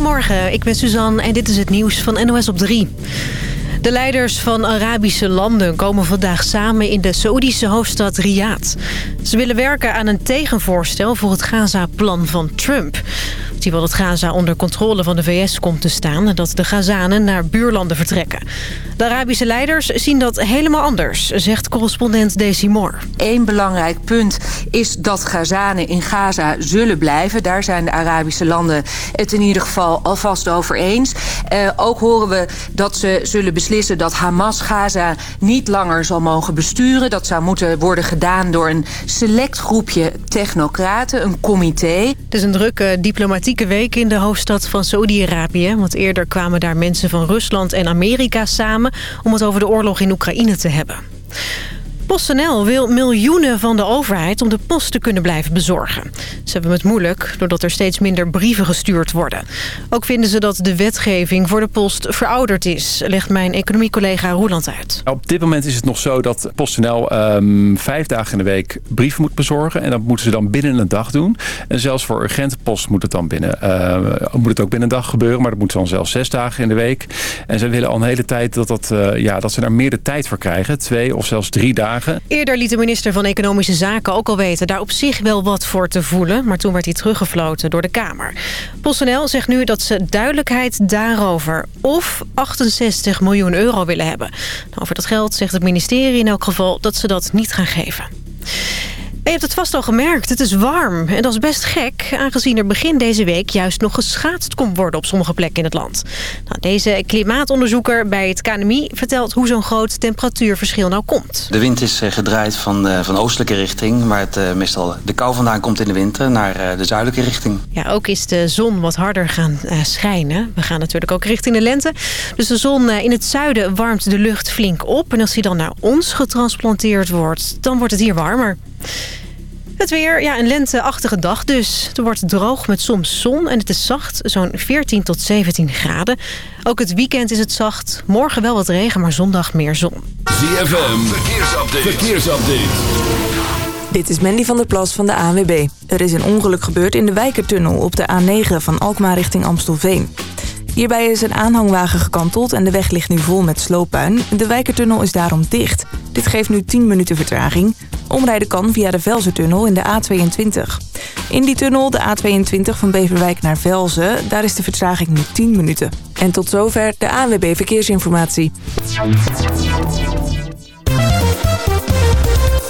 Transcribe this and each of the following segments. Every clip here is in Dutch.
Goedemorgen, ik ben Suzanne en dit is het nieuws van NOS op 3. De leiders van Arabische landen komen vandaag samen in de Saoedische hoofdstad Riyadh. Ze willen werken aan een tegenvoorstel voor het Gaza-plan van Trump. Wil dat Gaza onder controle van de VS komt te staan... en dat de Gazanen naar buurlanden vertrekken. De Arabische leiders zien dat helemaal anders, zegt correspondent Daisy Moore. Eén belangrijk punt is dat Gazanen in Gaza zullen blijven. Daar zijn de Arabische landen het in ieder geval alvast over eens. Uh, ook horen we dat ze zullen beslissen dat Hamas Gaza niet langer zal mogen besturen. Dat zou moeten worden gedaan door een select groepje technocraten, een comité. Het is een drukke week in de hoofdstad van Saudi-Arabië. Want eerder kwamen daar mensen van Rusland en Amerika samen om het over de oorlog in Oekraïne te hebben. PostNL wil miljoenen van de overheid om de post te kunnen blijven bezorgen. Ze hebben het moeilijk doordat er steeds minder brieven gestuurd worden. Ook vinden ze dat de wetgeving voor de post verouderd is, legt mijn economiecollega Roeland uit. Op dit moment is het nog zo dat PostNL um, vijf dagen in de week brieven moet bezorgen. En dat moeten ze dan binnen een dag doen. En zelfs voor urgente post moet het dan binnen, uh, moet het ook binnen een dag gebeuren. Maar dat moet dan zelfs zes dagen in de week. En ze willen al een hele tijd dat, dat, uh, ja, dat ze daar meer de tijd voor krijgen. Twee of zelfs drie dagen Eerder liet de minister van Economische Zaken ook al weten... daar op zich wel wat voor te voelen, maar toen werd hij teruggefloten door de Kamer. PostNL zegt nu dat ze duidelijkheid daarover of 68 miljoen euro willen hebben. Over dat geld zegt het ministerie in elk geval dat ze dat niet gaan geven je hebt het vast al gemerkt, het is warm. En dat is best gek, aangezien er begin deze week juist nog geschaatst kon worden op sommige plekken in het land. Nou, deze klimaatonderzoeker bij het KNMI vertelt hoe zo'n groot temperatuurverschil nou komt. De wind is eh, gedraaid van, uh, van oostelijke richting, waar het uh, meestal de kou vandaan komt in de winter, naar de zuidelijke richting. Ja, ook is de zon wat harder gaan schijnen. We gaan natuurlijk ook richting de lente. Dus de zon in het zuiden warmt de lucht flink op. En als die dan naar ons getransplanteerd wordt, dan wordt het hier warmer. Het weer, ja, een lenteachtige dag dus. Het wordt droog met soms zon en het is zacht, zo'n 14 tot 17 graden. Ook het weekend is het zacht. Morgen wel wat regen, maar zondag meer zon. ZFM, verkeersupdate. verkeersupdate. Dit is Mandy van der Plas van de ANWB. Er is een ongeluk gebeurd in de Wijkertunnel op de A9 van Alkmaar richting Amstelveen. Hierbij is een aanhangwagen gekanteld en de weg ligt nu vol met slooppuin. De Wijkertunnel is daarom dicht. Dit geeft nu 10 minuten vertraging. Omrijden kan via de Velzentunnel in de A22. In die tunnel, de A22 van Beverwijk naar Velzen, daar is de vertraging nu 10 minuten. En tot zover de ANWB Verkeersinformatie.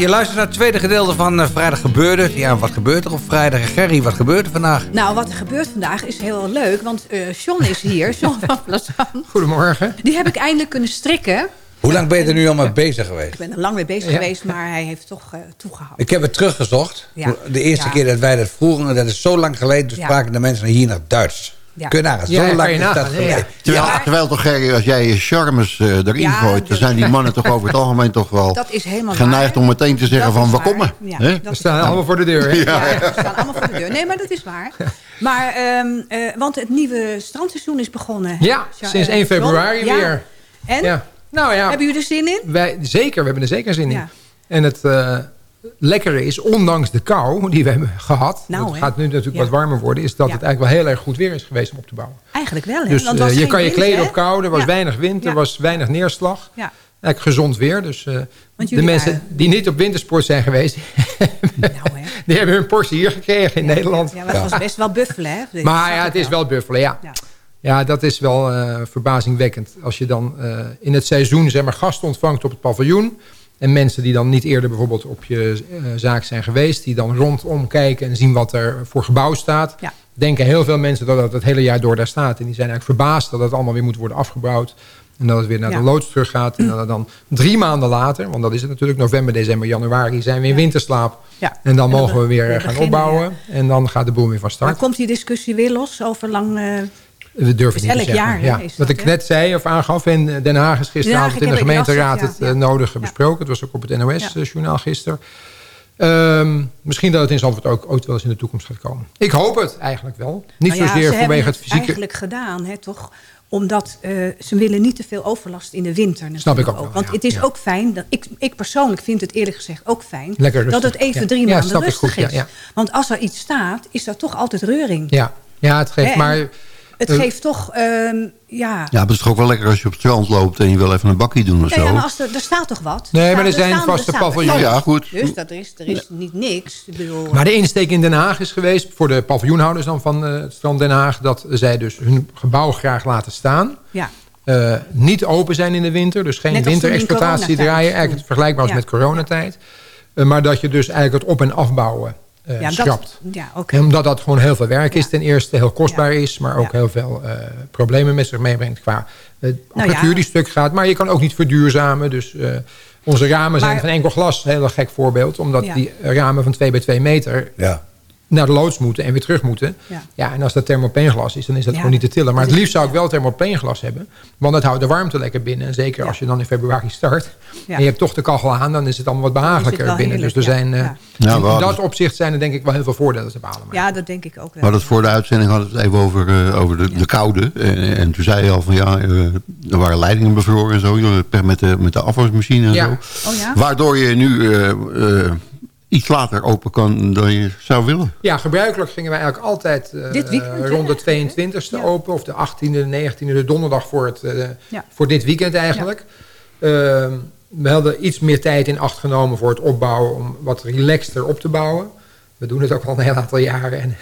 Je luistert naar het tweede gedeelte van uh, Vrijdag Gebeurde. Ja, wat gebeurt er op vrijdag? Gerry, wat gebeurt er vandaag? Nou, wat er gebeurt vandaag is heel leuk. Want uh, John is hier, John van Plazan. Goedemorgen. Die heb ik eindelijk kunnen strikken. Hoe lang ben je er nu al mee bezig geweest? Ik ben er lang mee bezig ja. geweest, maar hij heeft toch uh, toegehouden. Ik heb het teruggezocht. Ja. De eerste ja. keer dat wij dat vroegen, dat is zo lang geleden... toen spraken de mensen hier naar Duits. Ja. Kun je nagaan, zo lang is dat geleden. Terwijl, terwijl toch, Gerry, als jij je charmes uh, erin gooit... dan zijn die mannen toch over het algemeen toch wel dat is geneigd waar. om meteen te zeggen dat van... waar komen? Ja, we staan allemaal voor de deur. Hè? Ja, we staan allemaal voor de deur. Nee, maar dat is waar. Maar, um, uh, want het nieuwe strandseizoen is begonnen. Ja, sinds 1 februari weer. En? Nou ja, hebben jullie er zin in? Wij, zeker, we hebben er zeker zin in. En het uh, lekkere is, ondanks de kou die we hebben gehad... Nou, het gaat nu natuurlijk ja. wat warmer worden... is dat ja. het eigenlijk wel heel erg goed weer is geweest om op te bouwen. Eigenlijk wel, hè? Dus uh, je kan je kleden op kou, er was weinig wind, er was weinig neerslag. Ja. Eigenlijk gezond weer. Dus uh, de mensen die niet op wintersport zijn geweest... nou, die hebben hun portie hier gekregen in Nederland. Ja, maar het was best wel buffelen, hè? Maar ja, het is wel buffelen, ja. Ja, dat is wel uh, verbazingwekkend. Als je dan in het seizoen zeg maar, gasten ontvangt op het paviljoen... en mensen die dan niet eerder bijvoorbeeld op je uh, zaak zijn geweest... die dan rondom kijken en zien wat er voor gebouw staat... Ja. denken heel veel mensen dat het het hele jaar door daar staat. En die zijn eigenlijk verbaasd dat het allemaal weer moet worden afgebouwd... en dat het weer naar ja. de loods terug gaat. En dat het dan drie maanden later... want dat is het natuurlijk november, december, januari... zijn we in winterslaap. Ja. En dan mogen we weer gaan opbouwen. En dan gaat de boel weer van start. Maar komt die discussie weer los over lang... We durven niet elk te jaar. Ja. Wat dat, ik net zei of aangaf in Den Haag is gisteravond in de gemeenteraad het, ja. nodige besproken. Het was ook op het NOS-journaal gisteren. Um, misschien dat het in Zandvoort ook ooit wel eens in de toekomst gaat komen. Ik hoop het eigenlijk wel. Niet nou zozeer vanwege het, het fysieke... eigenlijk gedaan, hè, toch? Omdat uh, ze willen niet te veel overlast in de winter. Snap ik ook, wel, Want ja, het is ja. ook fijn, dat, ik, ik persoonlijk vind het eerlijk gezegd ook fijn... Lekker dat het even drie maanden rustig goed, is. Want als er iets staat, is dat toch altijd reuring. Ja, ja het geeft maar... Het Uh, geeft toch, um, ja... Ja, maar het is toch ook wel lekker als je op het strand loopt en je wil even een bakje doen of Nee, zo. maar als er, er staat toch wat? Nee, maar er zijn vaste paviljoens. Ja, goed. Dus dat er is, er is niet niks. Ik bedoel, Maar de insteek in Den Haag is geweest... voor de paviljoenhouders dan van uh, het strand Den Haag... dat zij dus hun gebouw graag laten staan. ja. Uh, niet open zijn in de winter. Dus geen winterexploitatie draaien. Eigenlijk vergelijkbaar als Ja. met coronatijd. Uh, maar dat je dus eigenlijk het op- en afbouwen uh, Ja, dat- schrapt. ja, oké. En Omdat dat gewoon heel veel werk is Ja. ten eerste. Heel kostbaar is. Maar ook Ja. heel veel uh, problemen met zich meebrengt. Qua uh, Nou apparatuur ja. die stuk gaat. Maar je kan ook niet verduurzamen. Dus uh, onze ramen zijn van enkel glas. Een heel gek voorbeeld. Omdat Ja. die ramen van 2 bij 2 meter Ja. Naar de loods moeten en weer terug moeten. Ja. Ja, en als dat thermopeenglas is, dan is dat Ja, gewoon niet te tillen. Maar het liefst zou ik wel thermopeenglas hebben. Want dat houdt de warmte lekker binnen. En zeker als je dan in februari start. Ja. En je hebt toch de kachel aan, dan is het allemaal wat het behagelijker binnen. Dus er zijn, ja. eh, Ja, in dat opzicht zijn er denk ik wel heel veel voordelen te behalen. Maar ja, dat denk ik ook wel. Maar dat voor de uitzending hadden we het even over, eh, over de, de koude. En, en toen zei je al van ja, eh, er waren leidingen bevroren en zo. Met de, met de afwasmachine en Ja. zo. Oh ja? Waardoor je nu eh, eh, iets later open kan dan je zou willen. Ja, gebruikelijk gingen wij eigenlijk altijd eh, Dit weekend, hè? rond de 22e Ja. open. Of de 18e, de 19e, de donderdag voor, het, eh, Ja. voor dit weekend eigenlijk. Ehm, we hadden iets meer tijd in acht genomen voor het opbouwen... om wat relaxter op te bouwen. We doen het ook al een heel aantal jaren. En,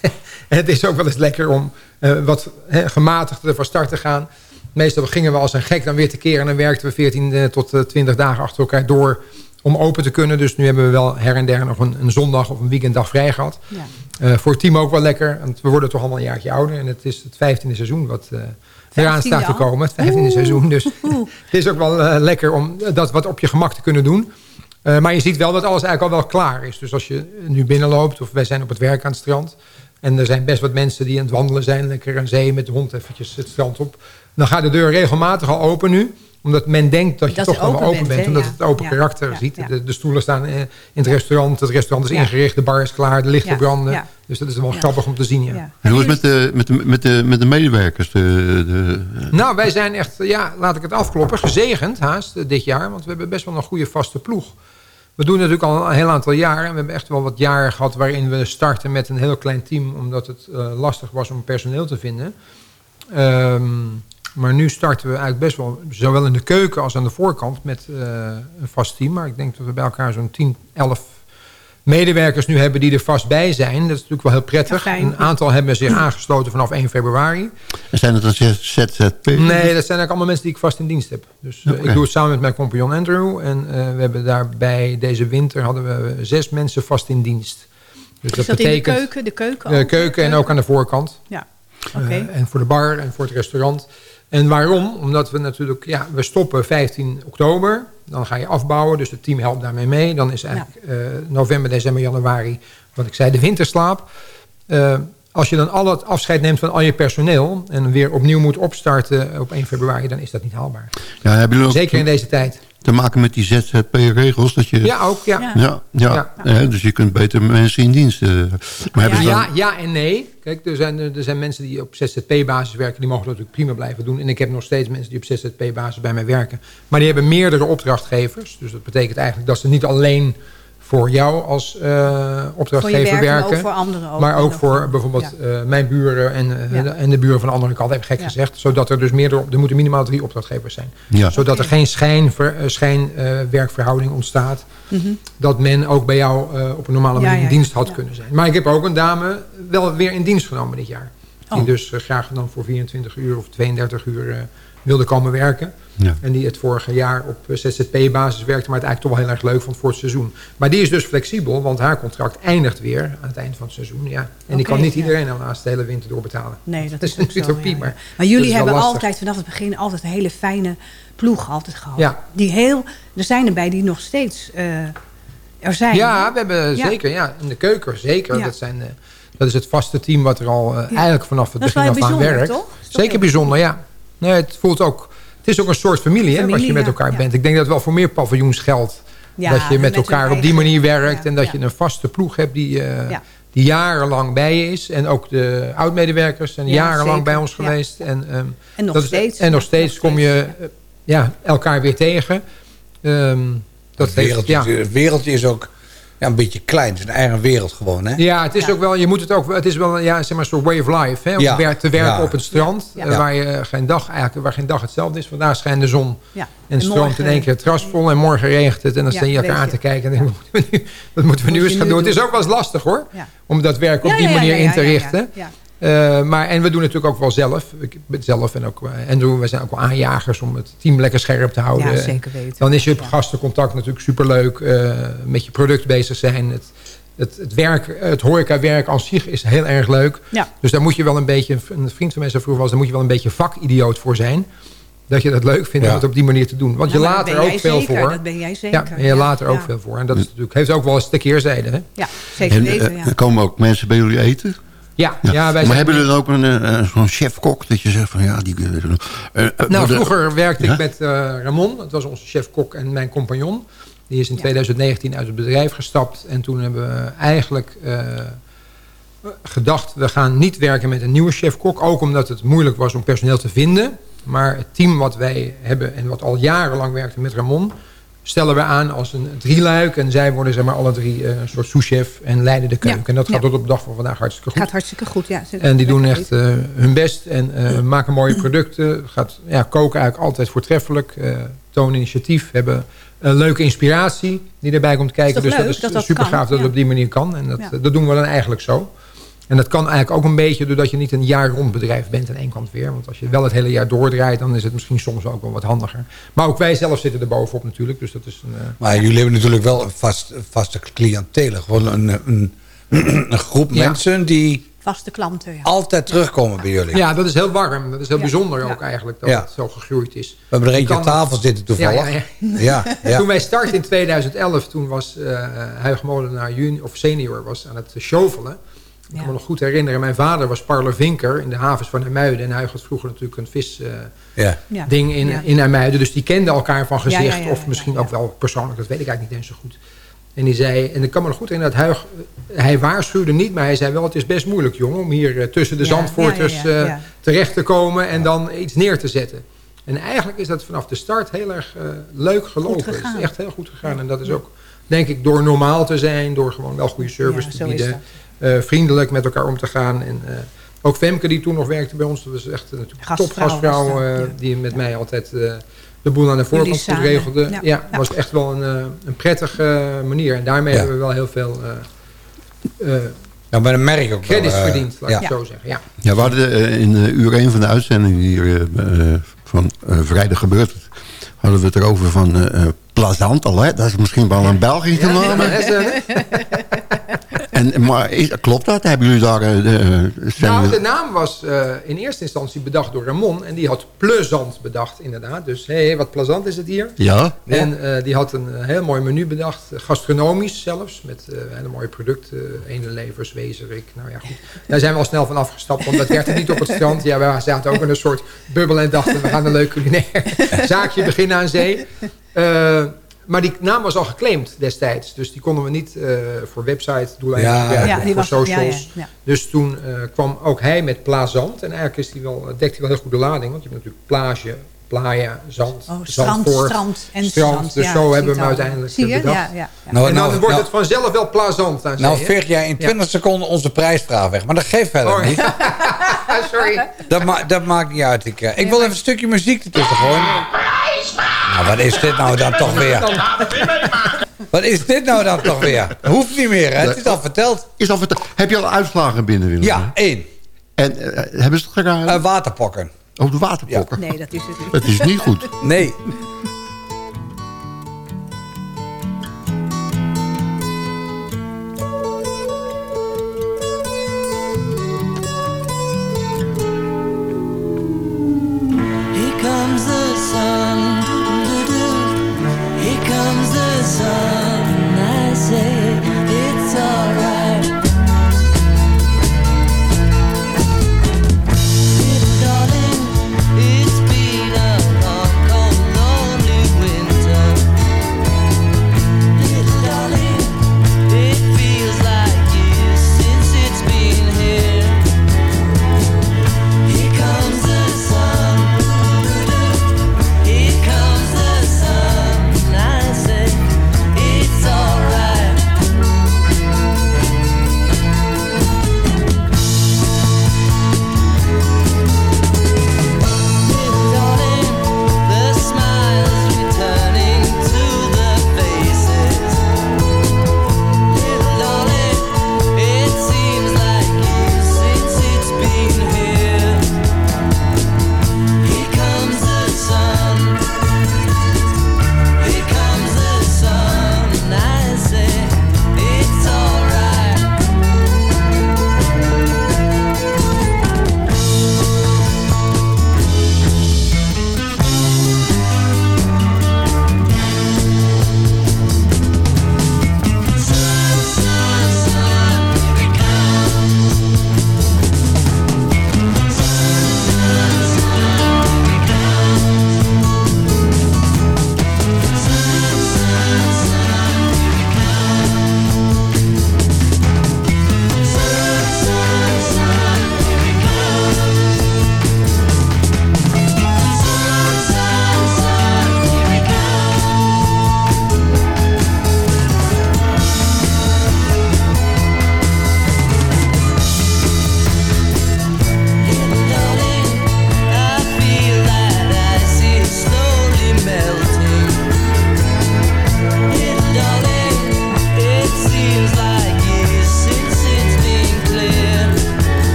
het is ook wel eens lekker om eh, wat hè, gematigder van start te gaan. Meestal gingen we als een gek dan weer tekeer... en dan werkten we 14 eh, tot eh, 20 dagen achter elkaar door om open te kunnen. Dus nu hebben we wel her en der nog een, een zondag of een weekenddag vrij gehad. Ja. Eh, voor het team ook wel lekker. Want we worden toch allemaal een jaartje ouder. En het is het vijftiende seizoen wat eh eraan 15e staat te komen. Het vijftiende seizoen. Dus het is ook wel eh, lekker om dat wat op je gemak te kunnen doen. Maar je ziet wel dat alles eigenlijk al wel klaar is. Dus als je nu binnenloopt, of wij zijn op het werk aan het strand... en er zijn best wat mensen die aan het wandelen zijn... lekker aan zee met de hond eventjes het strand op... dan gaat de deur regelmatig al open nu omdat men denkt dat je Dat toch je nog wel open open bent, omdat Ja. het open Ja. karakter Ja. ziet. Ja. De, de stoelen staan eh, in het restaurant. Het restaurant is Ja. ingericht. De bar is klaar. De lichten Ja. branden. Ja. Dus dat is wel Ja. grappig om te zien. Ja. Ja. En hoe is het met de, met de, met de, met de medewerkers? De, de, Nou, wij zijn echt, ja, laat ik het afkloppen, gezegend haast eh, dit jaar. Want we hebben best wel een goede vaste ploeg. We doen natuurlijk al een heel aantal jaren. En we hebben echt wel wat jaren gehad waarin we starten met een heel klein team. Omdat het eh, lastig was om personeel te vinden. Ehm, maar nu starten we eigenlijk best wel, zowel in de keuken als aan de voorkant, met eh, een vast team. Maar ik denk dat we bij elkaar zo'n 10, 11 medewerkers nu hebben die er vast bij zijn. Dat is natuurlijk wel heel prettig. een aantal hebben zich aangesloten vanaf 1 februari. En zijn het dan ZZP? Nee, dat zijn eigenlijk allemaal mensen die ik vast in dienst heb. Dus uh, ik doe het samen met mijn compagnon Andrew. En uh, we hebben daarbij deze winter hadden we zes mensen vast in dienst. Dus dat, dat betekent, in de keuken? De keuken, de keuken en ook aan de voorkant. Ja. Okay. Uh, en voor de bar en voor het restaurant. En waarom? Omdat we natuurlijk, ja, we stoppen 15 oktober. Dan ga je afbouwen, dus het team helpt daarmee mee. Dan is eigenlijk ja. uh, november, december, januari, wat ik zei, de winterslaap. Uh, als je dan al het afscheid neemt van al je personeel... en weer opnieuw moet opstarten op 1 februari... dan is dat niet haalbaar. Ja, ook Zeker in deze tijd. Te maken met die ZZP-regels? Dat je... Ja, ook. Ja. Ja, ja. ja. dus je kunt beter mensen in dienst... Uh, maar ja, dan... ja, ja en nee. Kijk, er zijn, er zijn mensen die op ZZP-basis werken. Die mogen dat natuurlijk prima blijven doen. En ik heb nog steeds mensen die op ZZP-basis bij mij werken. Maar die hebben meerdere opdrachtgevers. Dus dat betekent eigenlijk dat ze niet alleen voor jou als uh, opdrachtgever voor werken. Ook voor anderen ook. Maar ook voor bijvoorbeeld ja. uh, mijn buren en, ja. de, en de buren van de andere kant, heb ik gek ja. gezegd. Zodat er dus meerdere, er moeten minimaal drie opdrachtgevers zijn. Zodat okay. er geen schijnwerkverhouding schijn, ontstaat. Mm -hmm. Dat men ook bij jou op een normale manier in dienst had kunnen zijn. Maar ik heb ook een dame wel weer in dienst genomen dit jaar. Die oh. dus graag dan voor 24 uur of 32 uur wilde komen werken. Ja. En die het vorige jaar op ZZP-basis werkte, maar het eigenlijk toch wel heel erg leuk vond voor het seizoen. Maar die is dus flexibel, want haar contract eindigt weer aan het eind van het seizoen. Ja. En okay, die kan niet ja. iedereen naast de hele winter doorbetalen. Nee, dat, dat is een utopie. Ja, maar, maar jullie hebben altijd vanaf het begin altijd een hele fijne ploeg altijd gehad. Ja. Die heel, er zijn erbij die nog steeds uh, er zijn. Ja, we hebben zeker, ja, in de keuken zeker. Dat zijn... Uh, dat is het vaste team wat er al uh, eigenlijk vanaf het begin af aan werkt. Toch? Zeker bijzonder, ja. Nee, het voelt ook het is ook een soort familie, familie hè, wat je met elkaar ja, bent. Ik denk dat het wel voor meer paviljoens geldt. Ja, dat je met, met elkaar op die manier werkt. en dat je een vaste ploeg hebt die, uh, die jarenlang bij je is. En ook de oud-medewerkers zijn jarenlang zeker. bij ons geweest. En, um, en nog steeds. Is, en nog steeds nog kom je uh, ja, elkaar weer tegen. Um, dat het, wereldje, heeft, het wereldje is ook ja, een beetje klein. Het is een eigen wereld gewoon, hè? Ja, het is ja. ook wel, je moet het ook, het is wel ja, zeg maar een soort way of life. Hè? Om ja. te werken ja. op het strand, uh, waar, je geen dag, eigenlijk, waar geen dag hetzelfde is. Vandaag schijnt de zon en stroomt in één keer het gras vol. En morgen regent het en dan staan je elkaar aan te kijken. En dan, wat moeten we nu eens gaan doen? Het is ook wel eens lastig hoor, om dat werk op die manier in te richten. Uh, maar, en we doen het natuurlijk ook wel zelf. Ik ben zelf en ook uh, Andrew, we zijn ook wel aanjagers om het team lekker scherp te houden. Ja, zeker weten. Dan is je ja. gastencontact natuurlijk superleuk. Uh, met je product bezig zijn. Het, het, het, werk, het horecawerk aan zich is heel erg leuk. Ja. Dus daar moet je wel een beetje, een vriend van mij zei vroeger was, daar moet je wel een beetje vakidioot voor zijn. Dat je dat leuk vindt ja. om het op die manier te doen. Want ja, je laat er ook veel zeker, voor. Dat ben jij zeker. Ja, en je laat er ook veel voor. En dat is natuurlijk, heeft ook wel eens de keerzijde. Hè? Ja, zeker en, weten. Er komen ook mensen bij jullie eten? Ja, ja. ja maar hebben jullie dan ook een, uh, zo'n chef-kok dat je zegt van ja, die... Uh, uh, nou, vroeger werkte ja? ik met Ramon. Dat was onze chef-kok en mijn compagnon. Die is in ja. 2019 uit het bedrijf gestapt. En toen hebben we eigenlijk gedacht... we gaan niet werken met een nieuwe chef-kok. Ook omdat het moeilijk was om personeel te vinden. Maar het team wat wij hebben en wat al jarenlang werkte met Ramon stellen we aan als een drieluik. En zij worden zeg maar alle drie uh, een soort souschef en leiden de keuken. Ja. En dat gaat ja. tot op de dag van vandaag hartstikke goed. Gaat hartstikke goed, ja. En die doen echt uh, hun best en uh, maken mooie producten. Gaat, ja, koken eigenlijk altijd voortreffelijk. tonen initiatief, hebben een leuke inspiratie die erbij komt kijken. Dus dat is dat super gaaf dat ja. het op die manier kan. En dat, dat doen we dan eigenlijk zo. En dat kan eigenlijk ook een beetje doordat je niet een jaar rond bedrijf bent aan één kant weer. Want als je wel het hele jaar doordraait, dan is het misschien soms ook wel wat handiger. Maar ook wij zelf zitten er bovenop natuurlijk. Dus dat is een, uh... Maar jullie hebben natuurlijk wel een vast, vaste cliëntele. Gewoon een, een, een groep ja. mensen die... Vaste klanten, ja. Altijd terugkomen bij jullie. Ja, dat is heel warm. Dat is heel bijzonder ook eigenlijk dat het zo gegroeid is. We hebben er eentje aan tafel zitten toevallig. Ja, Toen wij startten in 2011, toen was uh, Huig Molenaar juni, of senior was aan het shovelen. Ik kan me nog goed herinneren. Mijn vader was parlevinker in de havens van IJmuiden. En hij had vroeger natuurlijk een vis uh, ja. ding in, ja. in IJmuiden. Dus die kenden elkaar van gezicht. of misschien ook wel persoonlijk. Dat weet ik eigenlijk niet eens zo goed. En die zei, en ik kan me nog goed herinneren dat Huig, hij waarschuwde niet, maar hij zei wel, het is best moeilijk jongen, om hier uh, tussen de zandvoorters uh, terecht te komen en dan iets neer te zetten. En eigenlijk is dat vanaf de start heel erg leuk gelopen. Het is echt heel goed gegaan. En dat is ook, denk ik, door normaal te zijn, door gewoon wel goede service te bieden. Uh, vriendelijk met elkaar om te gaan. En uh, ook Femke die toen nog werkte bij ons. Dat was echt een top gastvrouw uh, ja. die met mij altijd de boel aan de voorkant goed regelde. Ja, ja, was echt wel een, een prettige manier. En daarmee hebben we wel heel veel... Ja, maar dan merk ik ook Credits wel, verdiend, laat ik zo zeggen. Ja. ja, we hadden in uur 1 van de uitzending hier van Vrijdag gebeurt het hadden we het erover van uh, Plazant al. Hè? Dat is misschien wel een Belgische naam. En, maar klopt dat? Hebben jullie daar... Uh, nou, de naam was uh, in eerste instantie bedacht door Ramon. En die had plezant bedacht, inderdaad. Dus hé, hey, wat plezant is het hier. Ja. En uh, die had een heel mooi menu bedacht. Gastronomisch zelfs. Met hele mooie producten. Enelevers, wezerik. Nou ja, goed. Daar zijn we al snel van afgestapt. Want dat werd er niet op het strand. Ja, we zaten ook in een soort bubbel en dachten... we gaan een leuk culinair zaakje beginnen aan zee. Maar die naam was al geclaimd destijds. Dus die konden we niet uh, voor website doeleinden ja. ja, voor was, socials. Dus toen uh, kwam ook hij met Plazant. En eigenlijk is die wel, dekt hij wel heel goed de lading. Want je hebt natuurlijk plage, playa, zand, oh, strand, strand en strand. Dus zo hebben we hem uiteindelijk Zie je? bedacht. Ja, ja, Nou, en dan nou, wordt nou, het vanzelf wel plazant. Dan nou veeg jij in 20 seconden onze prijsvraag weg. Maar dat geeft verder oh, niet. Sorry. Dat, ma dat, maakt niet uit. Ik, uh, ik wil even een stukje muziek ertussen gooien. Nou, wat is dit nou dan toch weer? Wat is dit nou dan toch weer? Hoeft niet meer, hè? Het is al verteld. Is al verteld. Heb je al uitslagen binnen, Willem? Ja, één. En uh, hebben ze het gedaan? Uh, waterpokken. Oh, de waterpokken. Ja. Nee, dat is het niet. Dat is niet goed. nee.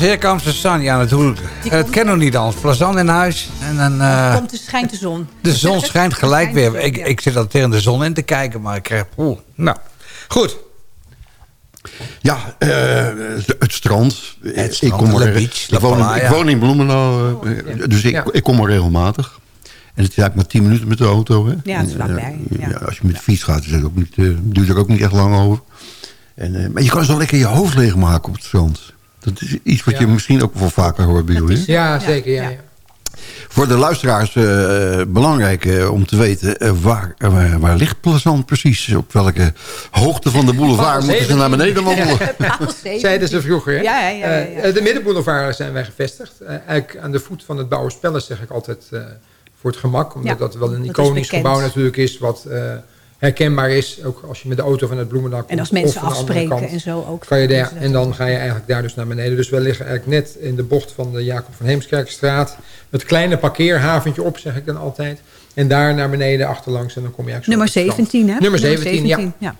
Here Comes the Sun. Ja, natuurlijk. Het ken nog niet anders. Plazant in huis. En dan, uh, komt de, schijnt de zon. De zon schijnt gelijk weer. Ik, ik zit al tegen de zon in te kijken, maar ik krijg... Oeh. Nou, goed. Ja, uh, het strand. Het strand, ik, kom er, beach, ik, woon, ik woon in Bloemendaal, uh, dus ik, ik kom er regelmatig. En het is eigenlijk maar 10 minuten met de auto. Hè? Ja, het is vlakbij. Ja. Ja, als je met de fiets gaat, is het ook niet, duurt er ook niet echt lang over. En, maar je kan zo lekker je hoofd leegmaken op het strand. Dat is iets wat je misschien ook wel vaker hoort bij jullie. Ja, zeker. Ja, ja. Voor de luisteraars eh, belangrijk eh, om te weten... eh, waar, waar, waar ligt Plezant precies? Op welke hoogte van de boulevard moeten ze naar beneden wandelen? Zeiden ze vroeger. Hè? Ja, ja, ja, ja. Eh, de middenboulevard zijn wij gevestigd. Eigenlijk aan de voet van het Bouwerspellen zeg ik altijd eh, voor het gemak. Omdat Ja, dat wel een dat iconisch gebouw natuurlijk is. Wat eh, herkenbaar is. Ook als je met de auto van het Bloemendak komt. En als mensen afspreken kant, en zo ook. Kan je daar, en dan ga je eigenlijk daar dus naar beneden. Dus we liggen eigenlijk net in de bocht van de Jacob van Heemskerkstraat. Het kleine parkeerhaventje op, zeg ik dan altijd. En daar naar beneden achterlangs. En dan kom je eigenlijk zo Nummer op het strand. 17, hè? Nummer 17, ja. ja.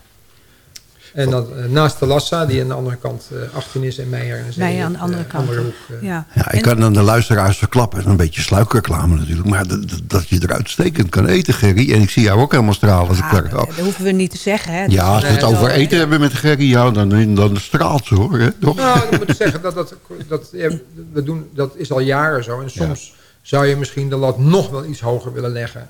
En dan eh, naast de Lassa, die aan de andere kant eh 18 is. En Meijer en Zee, Meijer aan de eh, andere kant. hoek. eh. Ja. Ja, ik kan dan de luisteraars verklappen. Een beetje sluikreclame natuurlijk. Maar dat, je er uitstekend kan eten, Gerry. En ik zie jou ook helemaal stralen als ik daar dat, ga. dat hoeven we niet te zeggen. Hè? Ja, als we het over eten hebben met Gerry, ja, dan, dan straalt ze hoor. Hè? Toch? Nou, dan moet ik zeggen dat dat, dat, ja, we doen, dat is al jaren zo. En soms zou je misschien de lat nog wel iets hoger willen leggen.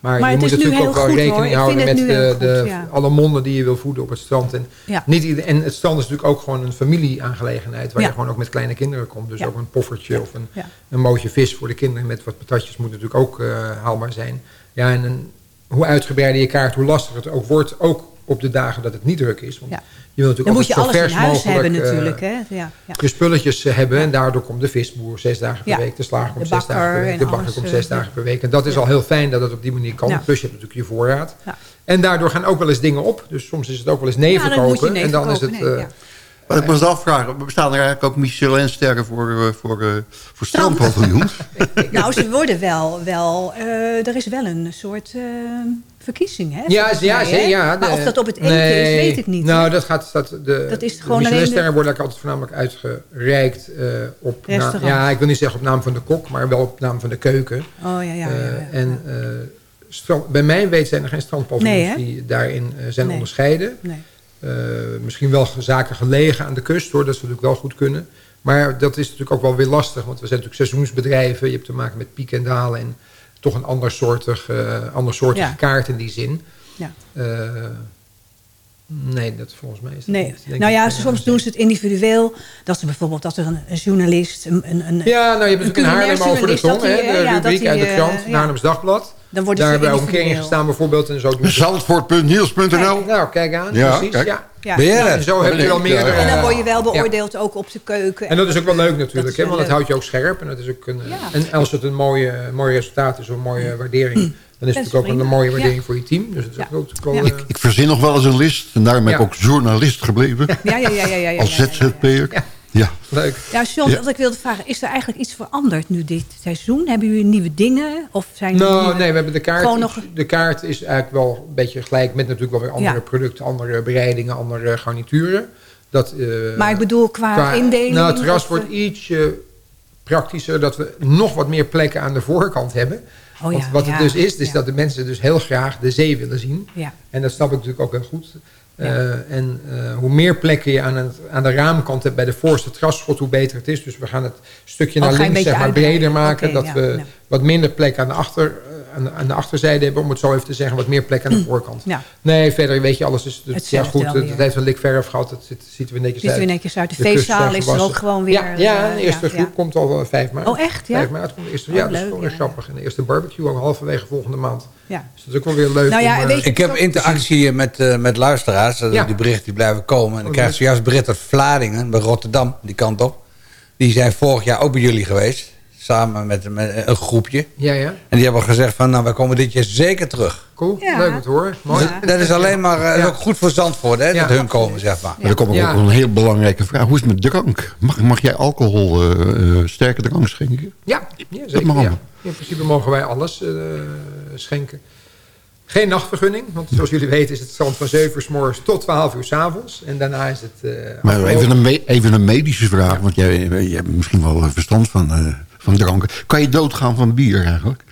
Maar, Maar je moet natuurlijk ook wel rekening hoor. Houden met de, de, ja. alle monden die je wil voeden op het strand. En, Ja. niet en het strand is natuurlijk ook gewoon een familieaangelegenheid. Waar Ja. je gewoon ook met kleine kinderen komt. Dus ook een poffertje of een, een mootje vis voor de kinderen met wat patatjes moet natuurlijk ook eh, haalbaar zijn. Ja, en een, hoe uitgebreider je kaart, hoe lastiger het ook wordt. Ook op de dagen dat het niet druk is. Want Ja. je wil Dan natuurlijk moet je altijd alles zo in vers huis hebben eh, natuurlijk. Hè? Ja, ja. je spulletjes eh, hebben. En daardoor komt de visboer zes dagen per week. De slager komt zes dagen per week. en De bakker komt eh, zes dagen per week. En dat is al heel fijn dat het op die manier kan. Plus je hebt natuurlijk je voorraad. Ja. En daardoor gaan ook wel eens dingen op. Dus soms is het ook wel eens dan nee en dan is het... Wat ik me eens afvragen, bestaan er eigenlijk ook Michelin-sterren voor, eh, voor, eh, voor strandpaviljoens? Nou, ze worden wel, wel eh, er is wel een soort eh, verkiezing, hè? Ja, ja, mij, ze- hè? ja. Maar de- of dat op het nee, is, weet ik niet. Nou, dat gaat... Dat, de, Dat is de gewoon alleen de- Michelinsterren worden eigenlijk altijd voornamelijk uitgereikt eh, op... na- ja, ik wil niet zeggen op naam van de kok, maar wel op naam van de keuken. Oh ja, ja, ja. Eh. En eh, bij mijn weet zijn er geen strandpaviljoens Nee, die daarin zijn Nee. onderscheiden. Nee. Eh, misschien wel zaken gelegen aan de kust, hoor, dat ze natuurlijk wel goed kunnen. Maar dat is natuurlijk ook wel weer lastig, want we zijn natuurlijk seizoensbedrijven. Je hebt te maken met pieken en dalen en toch een ander soortig, eh ander soortige Ja. kaart in die zin. Ja. Eh, nee, dat volgens mij is dat Nee, niet, nou ja, soms doen ze het individueel. Dat ze bijvoorbeeld dat er een, een journalist, een, een, een Ja, nou, je hebt natuurlijk culinair Haarlem over de tong, hè, de rubriek uit de krant. Haarlems Dagblad. Dan worden Daar ze hebben we ook een keer individueel. ingestaan bijvoorbeeld. En zo Zandvoort.niels.nl Nou, kijk aan. Ja, precies. kijk. Ja. Ja. Ben jij En dat? zo heb je wel Ja, meerdere... En dan word je wel Ja. beoordeeld ook op de keuken. En dat is ook wel leuk natuurlijk, Dat hè, want het leuk. houdt je ook scherp. En, dat is ook een, Ja. en als het een mooie, mooi resultaat is, of een mooie waardering... dan is het is ook een mooie waardering Ja. voor je team. Dus het is Ja. ook wel... Ja. eh, Ik, ik verzin nog wel eens een list. En daarom ben ik Ja. ook journalist gebleven. Ja, ja, ja, ja, ja, ja, als ja, ja, ja. ZZP'er. Ja. Leuk. Ja, John, Ja. wat ik wilde vragen, is er eigenlijk iets veranderd nu dit seizoen? Hebben jullie nieuwe dingen? Of zijn Nou, nieuwe- nee, we hebben de kaart. Gewoon nog- De kaart is eigenlijk wel een beetje gelijk met natuurlijk wel weer andere Ja. producten, andere bereidingen, andere garnituren. Dat, eh, Maar ik bedoel qua, indeling? Nou, het terras of, wordt eh, ietsje praktischer dat we nog wat meer plekken aan de voorkant hebben. Oh Want ja, wat ja, het dus is, is ja. dat de mensen dus heel graag de zee willen zien. Ja. En dat snap ik natuurlijk ook heel goed. Eh, en eh, hoe meer plekken je aan, het, aan de raamkant hebt bij de voorste terrasschot, hoe beter het is. Dus we gaan het stukje Oh, naar links zeg maar, breder maken. Dat ja, we wat minder plek aan de, achter, aan, de, aan de achterzijde hebben, om het zo even te zeggen. Wat meer plek aan de voorkant. Ja. Nee, verder weet je, alles is dus, ja, Hetzelfde goed. Het, weer. het heeft een lik verf gehad. Het ziet, ziet er weer netjes Ziet er uit. weer netjes uit. De feestzaal is er ook gewoon weer, Ja, ja eh, de eerste ja, groep ja. komt al eh, 5 maart. Oh, echt, ja? 5 maart komt de eerste. Oh, ja, dat is leuk, wel weer ja, grappig. En de eerste barbecue al halverwege volgende maand. Ja. Dus dat is ook wel weer leuk. Nou ja, om, eh, Ik heb interactie met, eh, met luisteraars. eh, Ja. Die berichten die blijven komen. En dan Oh, krijg je leuk. zojuist Britt uit Vlaardingen, bij Rotterdam, die kant op. Die zijn vorig jaar ook bij jullie geweest. Samen met, met een groepje. Ja, ja. En die hebben gezegd van, nou, wij komen dit jaar zeker terug. Cool, Ja. leuk om te horen. Mooi. Ja. Dat is alleen maar eh, Ja. ook goed voor Zandvoort, hè, Ja. dat hun komen, zeg maar. Maar dan kom ik Ja. ook een heel belangrijke vraag. Hoe is het met drank? Mag, mag jij alcohol, eh, eh, sterke drank schenken? Ja, ja Dat zeker. mag Ja. allemaal. In principe mogen wij alles eh, schenken. Geen nachtvergunning, want zoals jullie weten is het strand van 7 uur s morgens tot 12 uur s avonds. En daarna is het... eh, Maar even een, even een medische vraag. Want jij, jij hebt misschien wel verstand van, eh, van dranken. Kan je doodgaan van bier eigenlijk?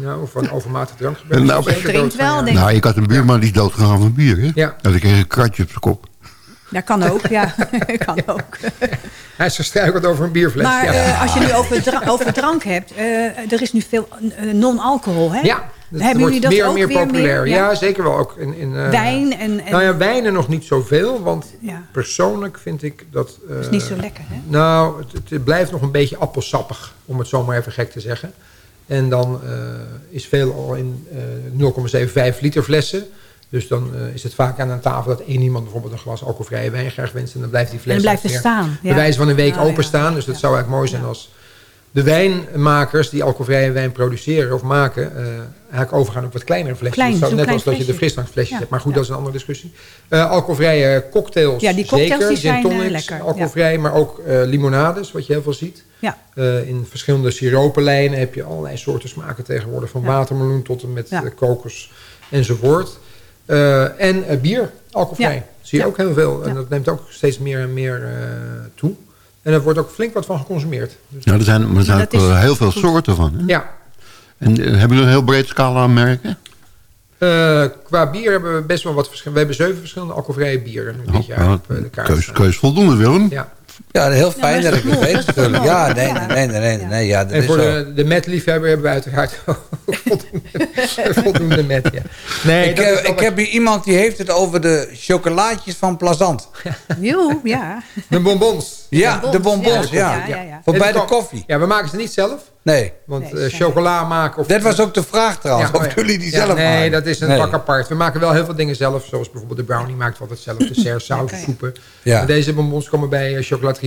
Nou, of van overmatig drankgebruik. Nou, Zeker drinkt wel, ja. denk Nou, ik had een buurman die is doodgegaan van bier. Hè? Ja. En ik kreeg een kratje op zijn kop. Dat kan ook, ja. kan ook. Hij is gestruikeld over een bierfles. Maar ja. eh, als je nu over, dra- over drank hebt, eh, er is nu veel eh, non-alcohol, hè? Ja, dat Hebben wordt dat meer en meer populair. meer? Ja, zeker wel. Ook in, in, Wijn en, en Nou ja, wijnen nog niet zoveel. Want Ja. persoonlijk vind ik dat... eh, is niet zo lekker, hè? Nou, het, het blijft nog een beetje appelsappig. Om het zo maar even gek te zeggen. En dan is veel al in eh 0,75 liter flessen. Dus dan eh, is het vaak aan een tafel dat één iemand bijvoorbeeld een glas alcoholvrije wijn graag wenst. En dan blijft die fles En dan blijft weer staan, ja. Van een week ja. openstaan. Dus dat zou eigenlijk mooi zijn als de wijnmakers die alcoholvrije wijn produceren of maken... eh, eigenlijk overgaan op wat kleinere flesjes. Klein, zou net als dat je de flesje. frisdrankflesjes hebt. Maar goed, dat is een andere discussie. Eh, alcoholvrije cocktails Ja, die cocktails zeker. die zijn, tonics, lekker, alcoholvrij. Maar ook limonades, wat je heel veel ziet. Ja. In verschillende siropenlijnen heb je allerlei soorten smaken tegenwoordig. Van watermeloen tot en met Ja. kokos enzovoort. Eh, en eh, bier, alcoholvrij. Ja. Zie je Ja. ook heel veel. En Ja. dat neemt ook steeds meer en meer eh, toe. En er wordt ook flink wat van geconsumeerd. Dus, Ja, er zijn, er zijn ook heel veel goed. soorten van. Hè? ja. En hebben jullie een heel breed scala aan merken? Eh, qua bier hebben we best wel wat verschillende. We hebben zeven verschillende alcoholvrije bieren nu dit Oh, jaar ja, op de kaart. keus, keus voldoende, Willem. Ja. Ja, heel fijn dat ik het weet natuurlijk. Ja, nee, nee, nee, nee, nee, ja, dat En voor de, de met-liefhebber hebben we uiteraard ook voldoende, met. Ja. Nee, Ik, wel ik wat- heb hier iemand die heeft het over de chocolaatjes van Plazant. Joe, ja. de bonbons. Ja, de bonbons, ja. Voor bij de ko- koffie. Ja, we maken ze niet zelf. Nee. Want Nee, eh, chocola maken... Of, Dat was ook de vraag trouwens, Ja, of oh ja. jullie die Ja, zelf Nee, maken. dat is een Nee. vak apart. We maken wel heel veel dingen zelf. Zoals bijvoorbeeld de brownie maakt wat het zelf. De serre sausensoepen. Ja. Maar Deze bonbons komen bij eh,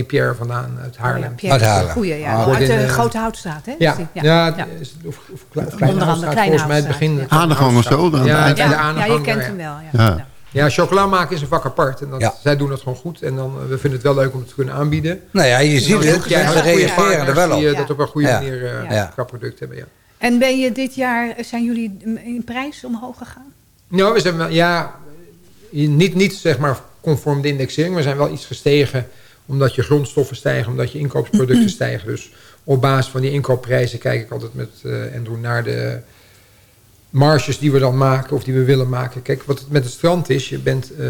Pierre vandaan uit Haarlem. Ja, Pierre is Haarlem. een goeie, ja. Ah. Uit de Grote Houtstraat, hè? Ja, ja, ja. het is- of, of, Kleine andere Houtstraat, Kleine volgens mij het begin. Houtstraat, ja. Aardigang of zo? Dan- Ja, ja, Ja, ja, je kent ja. hem wel, ja. Ja. Ja. Ja, chocola maken is een vak apart. En dat, Ja. zij doen dat gewoon goed. En dan, eh, we vinden het wel leuk om het te kunnen aanbieden. Nou ja, je ziet het. jij Ze hebt goede reageren er wel op. Die eh, Ja. dat op een goede Ja. manier eh, Ja. qua product hebben, ja. En ben je dit jaar, zijn jullie in prijs omhoog gegaan? Nou, we zijn wel, ja, niet, niet zeg maar conform de indexering. We zijn wel iets gestegen omdat je grondstoffen stijgen, omdat je inkoopsproducten stijgen. Dus op basis van die inkoopprijzen kijk ik altijd met eh Andrew naar de marges die we dan maken of die we willen maken. Kijk, wat het met het strand is, je bent eh,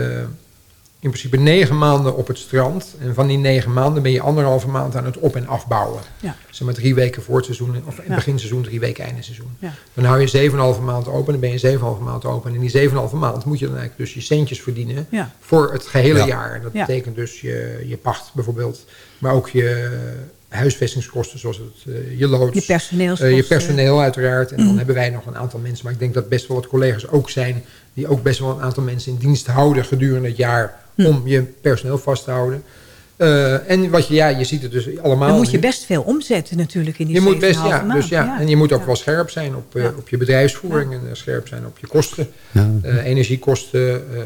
in principe negen maanden op het strand. En van die negen maanden ben je anderhalve maand aan het op- en afbouwen. Ja. Zeg maar drie weken voor het seizoen, of in Ja. begin seizoen, drie weken einde seizoen. Ja. Dan hou je 7,5 maand open, dan ben je 7,5 maand open. En in die 7,5 maand moet je dan eigenlijk dus je centjes verdienen Ja. voor het gehele Ja. jaar. En dat Ja. betekent dus je, je pacht bijvoorbeeld, maar ook je huisvestingskosten, zoals het, eh, je loods. Je personeelskosten. Eh, je personeel uiteraard. En dan Mhm. hebben wij nog een aantal mensen. Maar ik denk dat best wel wat collega's ook zijn... die ook best wel een aantal mensen in dienst houden gedurende het jaar... Mhm. om je personeel vast te houden. Eh, en wat je, ja, je ziet het dus allemaal... Dan moet je nu. best veel omzetten natuurlijk in die Je moet best, 7,5 ja, maand. dus ja. En je moet ook wel scherp zijn op, eh, Ja. op je bedrijfsvoering... en eh, scherp zijn op je kosten. Ja. Eh, energiekosten, eh,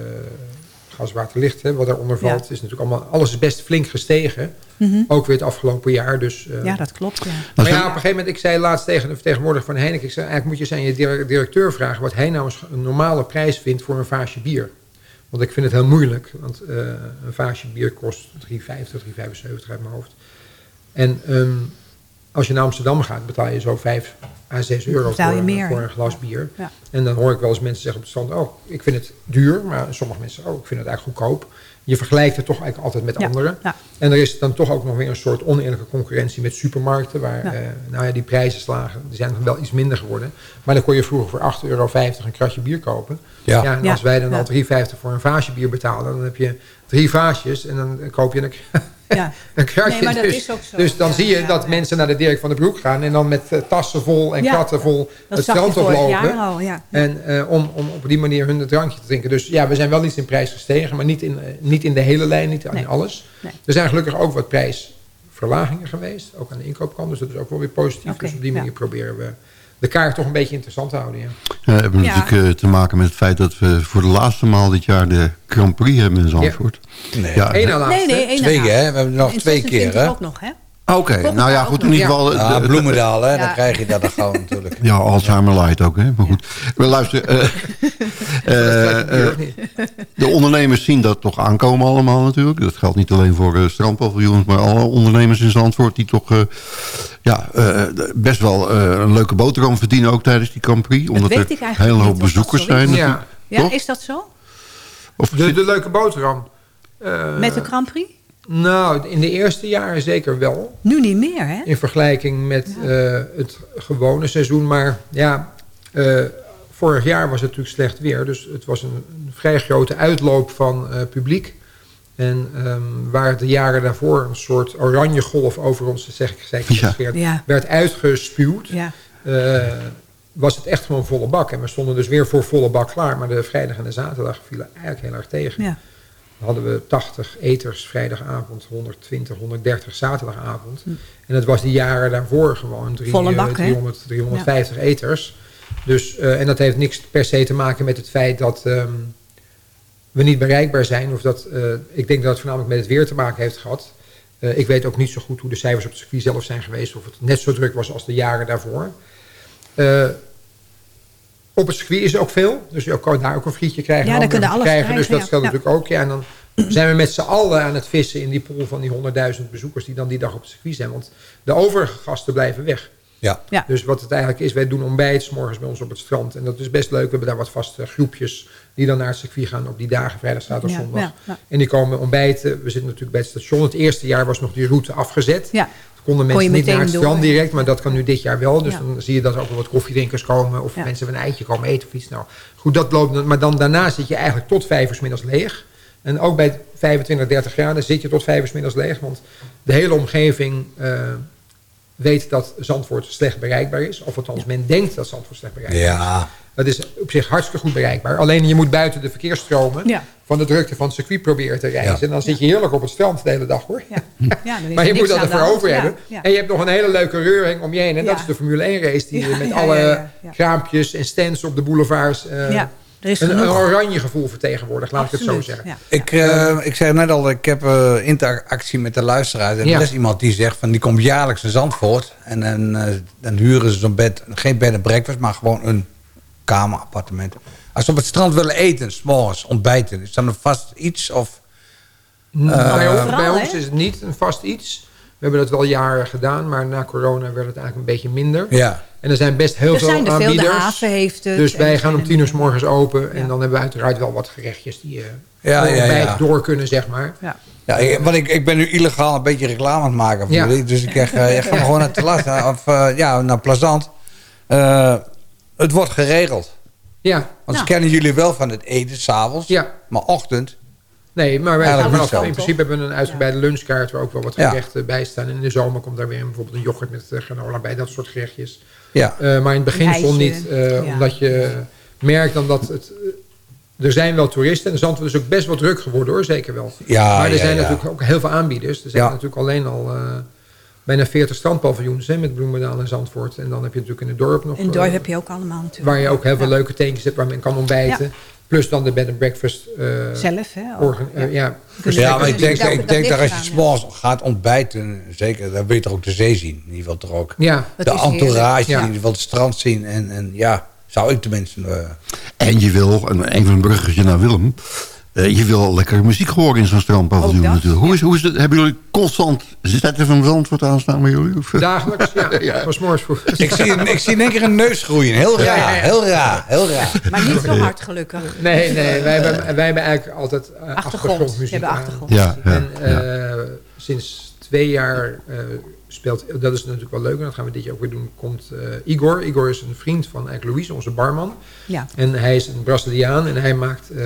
gas, water, licht, hè, wat daaronder Ja. valt... is natuurlijk allemaal... alles is best flink gestegen. Mhm. Ook weer het afgelopen jaar. Dus, eh, Ja, dat klopt, ja. maar ja, op een gegeven moment, ik zei laatst tegen de vertegenwoordiger van Heineken... ik zei, eigenlijk moet je zijn je dire- directeur vragen... wat hij nou een normale prijs vindt voor een vaasje bier. Want ik vind het heel moeilijk. Want eh, een vaasje bier kost 3,50, 3,75 uit mijn hoofd. En ehm, als je naar Amsterdam gaat, betaal je zo 5 à 6 euro voor, meer, voor ja. een glas bier. Ja. En dan hoor ik wel eens mensen zeggen op het strand... oh, ik vind het duur. Maar sommige mensen oh, ik vind het eigenlijk goedkoop. Je vergelijkt het toch eigenlijk altijd met Ja, anderen. ja. En er is dan toch ook nog weer een soort oneerlijke concurrentie met supermarkten. Waar Ja. eh, nou ja, die prijzen slagen, die zijn wel iets minder geworden. Maar dan kon je vroeger voor 8,50 euro een kratje bier kopen. Ja. en Ja. als wij dan Ja. al 3,50 voor een vaasje bier betalen... dan heb je drie vaasjes en dan koop je een, Ja. Nee, maar dat dus, is ook zo. dus dan Ja, zie je ja, dat mensen naar de Dirk van de Broek gaan... en dan met eh, tassen vol en Ja, kratten vol Dat het strand oplopen. al, ja. En eh, om, om op die manier hun drankje te drinken. Dus ja, we zijn wel iets in prijs gestegen, maar niet in, eh, niet in de hele lijn, niet Nee. in alles. Nee. Er zijn gelukkig ook wat prijsverlagingen geweest, ook aan de inkoopkant. Dus dat is ook wel weer positief. Dus op die manier proberen we de kaart toch een beetje interessant te houden. Ja. Ja, we hebben Ja. natuurlijk eh, te maken met het feit dat we voor de laatste maal dit jaar de Grand Prix hebben in Zandvoort. Nee. Ja, Eén na laatste. Nee, nee, één Twee na keer, laatste. hè? We hebben er nog In twee keer, 26 hè? ook nog, hè? Oké, Klopt nou ja, goed, in ieder geval... Ja, de- de- Bloemendaal, hè? Ja. Dan krijg je dat dan gewoon natuurlijk. Ja, Alzheimer light ook, hè? Maar goed. We luisteren. eh, eh, eh, de ondernemers zien dat toch aankomen allemaal natuurlijk. Dat geldt niet alleen voor uh, strandpaviljoens, maar alle ondernemers in Zandvoort die toch uh, ja, uh, best wel uh, een leuke boterham verdienen ook tijdens die Grand Prix. Omdat weet er ik eigenlijk een hele hoop bezoekers zijn. Ja. natuurlijk. Ja, is dat zo? Of De, de leuke boterham. Eh, Met de Grand Prix? Nou, in de eerste jaren zeker wel. Nu niet meer, hè? In vergelijking met eh, het gewone seizoen. Maar ja, eh, vorig jaar was het natuurlijk slecht weer. Dus het was een, een vrij grote uitloop van eh, publiek. En ehm, waar de jaren daarvoor een soort oranje golf over ons, zeg ik zeker, Ja. werd, Ja. werd uitgespuwd. Ja. eh, was het echt gewoon volle bak. En we stonden dus weer voor volle bak klaar. Maar de vrijdag en de zaterdag vielen eigenlijk heel erg tegen. Ja. Hadden we 80 eters vrijdagavond, 120, 130 zaterdagavond. Hm. En dat was die jaren daarvoor gewoon drie, eh, bak, hè? 300, 350 eters. Dus, eh, en dat heeft niks per se te maken met het feit dat ehm, we niet bereikbaar zijn. Of dat, eh, ik denk dat het voornamelijk met het weer te maken heeft gehad. Eh, ik weet ook niet zo goed hoe de cijfers op het circuit zelf zijn geweest. Of het net zo druk was als de jaren daarvoor. Op het circuit is er ook veel. Dus je kan daar ook een frietje krijgen. Ja, daar kunnen alles krijgen. Dus dat geldt ja. natuurlijk ook. Ja, en dan zijn we met z'n allen aan het vissen in die pool van die 100.000 bezoekers... die dan die dag op het circuit zijn. Want de overige gasten blijven weg. Ja. Ja. Dus wat het eigenlijk is, wij doen ontbijt 's morgens bij ons op het strand. En dat is best leuk. We hebben daar wat vaste groepjes die dan naar het circuit gaan op die dagen, vrijdag, zaterdag, Ja, zondag. ja, ja. En die komen ontbijten. We zitten natuurlijk bij het station. Het eerste jaar was nog die route afgezet. Ja. Konden Kon mensen niet naar het strand door. direct, maar dat kan nu dit jaar wel. Dus Ja. dan zie je dat er ook wel wat koffiedrinkers komen of Ja. mensen een eitje komen eten of iets. Nou, goed, dat loopt. Maar dan daarna zit je eigenlijk tot vijf uur 's middags leeg. En ook bij 25, 30 graden zit je tot vijf uur 's middags leeg. Want de hele omgeving eh, weet dat Zandvoort slecht bereikbaar is. Of althans, men denkt dat Zandvoort slecht bereikbaar is. Ja. Dat is op zich hartstikke goed bereikbaar. Alleen je moet buiten de verkeersstromen Ja. van de drukte van het circuit proberen te reizen. Ja. En dan zit je heerlijk op het strand de hele dag hoor. Ja, dan is Maar je moet dat ervoor over hebben. ja. En je hebt nog een hele leuke reuring om je heen. En Ja. dat is de Formule 1 race. Die Ja, met ja, alle ja, ja, ja. kraampjes en stands op de boulevards. eh, een, een oranje gevoel vertegenwoordigt, laat ik het zo zeggen. ja. Ik, eh, ik zei net al, ik heb eh, interactie met de luisteraars. En Ja. er is iemand die zegt van die komt jaarlijks in Zandvoort. En dan, eh, dan huren ze zo'n bed, geen bed en breakfast, maar gewoon een kamerappartement. Als ze op het strand willen eten, s'morgens, ontbijten, is dan een vast iets? Of, Nou, bij, ons, Overal, bij ons is het niet een vast iets. We hebben dat wel jaren gedaan, maar na corona werd het eigenlijk een beetje minder. ja. En er zijn best heel Er veel zijn er veel, de aanbieders. haven heeft het. Dus wij gaan om tien uur s morgens open. En Ja. dan hebben we uiteraard wel wat gerechtjes die Ja, ja, ja. door kunnen, zeg maar. Ja. Ja, ik, want ik, ik ben nu illegaal een beetje reclame aan het maken voor Ja. jullie. Dus ik, krijg, eh, ik ga gewoon naar Terras, of eh, ja, naar Plazant. Het wordt geregeld. Ja, Want Nou. ze kennen jullie wel van het eten, s'avonds. ja. Maar ochtend, Nee, maar wij vanaf, niet zo. in principe hebben we een uitgebreide lunchkaart... waar ook wel wat Ja. gerechten bij staan. En in de zomer komt daar weer bijvoorbeeld een yoghurt met eh, granola bij. Dat soort gerechtjes. ja. Eh, maar in het beginsel Een niet. eh, Ja. Omdat je merkt dan dat het... er zijn wel toeristen. En Zandvoort is ook best wel druk geworden hoor, zeker wel. Ja, maar er ja, zijn ja. natuurlijk ook heel veel aanbieders. Er zijn Ja. natuurlijk alleen al... eh, bijna 40 strandpaviljoens hè, met Bloemendaal en Zandvoort. En dan heb je natuurlijk in het dorp nog... In het dorp eh, heb je ook allemaal natuurlijk. Waar je ook heel veel Ja. leuke tentjes hebt waar men kan ontbijten. Plus dan de bed and breakfast. eh, Zelf, hè? ook. eh, ja. Ja, we- maar ik denk, dat- ik dat denk dat als je ja. s'morgens gaat ontbijten, zeker, dan wil je toch ook de zee zien. In ieder geval toch ook ja. De entourage, Ja. die wil het strand zien. En, en ja, zou ik tenminste... eh, En je wil, en even een bruggetje naar Willem... eh, je wil lekker muziek horen in zo'n strandpaviljoen natuurlijk. Hoe is, hoe is het? Hebben jullie constant zetten van Zandvoort aanstaan bij jullie? Of? Dagelijks, ja. Ja. Morgens ik, zie, ik zie in één keer een neus groeien. Heel raar, Ja, ja, ja. heel raar, heel raar. Maar niet zo hard gelukkig. Nee, nee, wij hebben, wij hebben eigenlijk altijd uh, achtergrondmuziek hebt aan. achtergrond. Ja, ja, En ja. eh, sinds twee jaar eh, speelt, dat is natuurlijk wel leuk, en dat gaan we dit jaar ook weer doen, komt eh, Igor. Igor is een vriend van eigenlijk Louise, onze barman. Ja. En hij is een Braziliaan en hij maakt eh,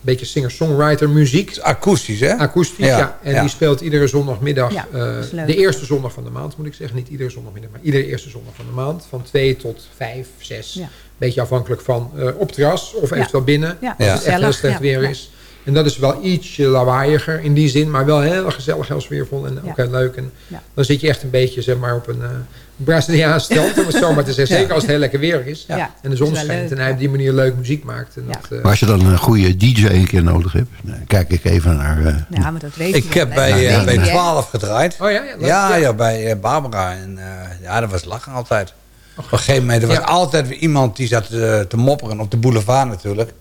beetje singer-songwriter muziek. Akoestisch, hè? Akoestisch, ja. Ja, En ja. die speelt iedere zondagmiddag, Ja, eh, de eerste zondag van de maand moet ik zeggen. Niet iedere zondagmiddag, maar iedere eerste zondag van de maand. Van twee tot vijf, zes. Ja. Beetje afhankelijk van eh, op terras of Ja. eventueel binnen. Ja, Als het echt heel slecht ja, weer ja. is. En dat is wel ietsje lawaaiiger in die zin, maar wel heel gezellig, heel sfeervol en ook heel leuk. En Ja. dan zit je echt een beetje zeg maar, op een eh Braziliaans strand, om het zo maar te zeggen. Zeker als het heel lekker weer is. Ja. En de zon schijnt en hij op die manier leuk muziek maakt. En Ja. dat, eh, Maar als je dan een goede DJ een keer nodig hebt... dan kijk ik even naar... eh, Ja, maar dat weet Ik heb bij, eh, bij ja. 12 gedraaid. oh ja, ja, leuk. Ja, ja, bij eh, Barbara. En eh, ja, dat was lachen altijd. Op een gegeven moment, er was Ja. altijd weer iemand die zat eh, te mopperen op de boulevard natuurlijk.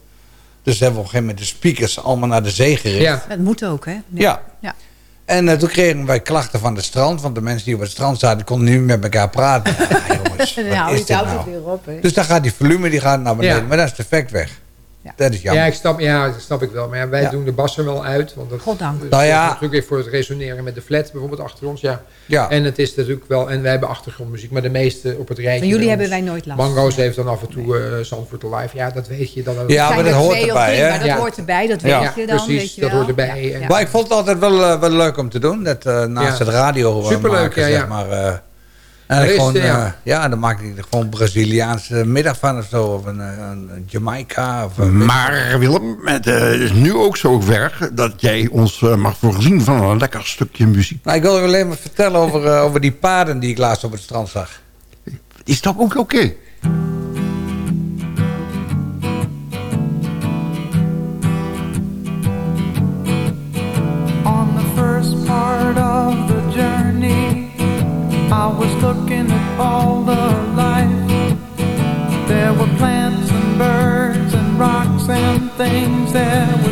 Dus hebben we op een gegeven moment de speakers allemaal naar de zee gericht. Ja. Dat moet ook, hè? Ja. Ja. En eh, toen kregen wij klachten van het strand. Want de mensen die op het strand zaten, konden niet meer met elkaar praten. Ja, jongens, wat Nou, is dit nou? het weer op, hè? Dus dan gaat die volume die gaat naar beneden. Ja. Maar dat is het effect weg. Ja. Dat is. Ja, ik snap, ja, dat snap ik wel. Maar wij doen de bassen wel uit. Want dat, Goddank. Dat nou ja. natuurlijk weer voor het resoneren met de flat bijvoorbeeld achter ons. Ja. ja. En het is natuurlijk wel... En wij hebben achtergrondmuziek, maar de meeste op het rijtje... van jullie hebben wij nooit last. Mango's heeft dan af en toe uh, eh, Live. Ja, dat weet je dan. Ja, maar dat hoort erbij. Dat hoort erbij, dat weet je dan. Precies, weet je wel. dat hoort erbij. Maar ik vond het altijd wel, eh, wel leuk om te doen. Dat eh, naast het radio Superleuk, maken, zeg maar... Eh, ja. dan maak ik er gewoon Braziliaanse middag van of zo. Of een, eh, Jamaica. Of maar Willem, eh, het is nu ook zo ver dat jij ons mag voorzien van een lekker stukje muziek. Nou, ik wil alleen maar vertellen over, over die paden die ik laatst op het strand zag. Is dat ook oké? dreams there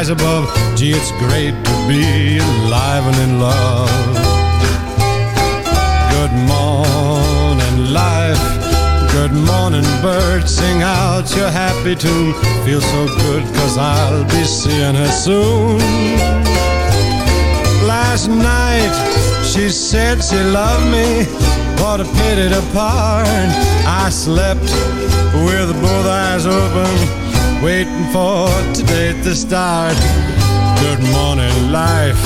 skies above. Gee, it's great to be alive and in love. Good morning, life. Good morning, birds. Sing out your happy tune. Feel so good, cause I'll be seeing her soon. Last night, she said she loved me. What a pity to part. I slept with both eyes open waiting for today to start. Good morning, life.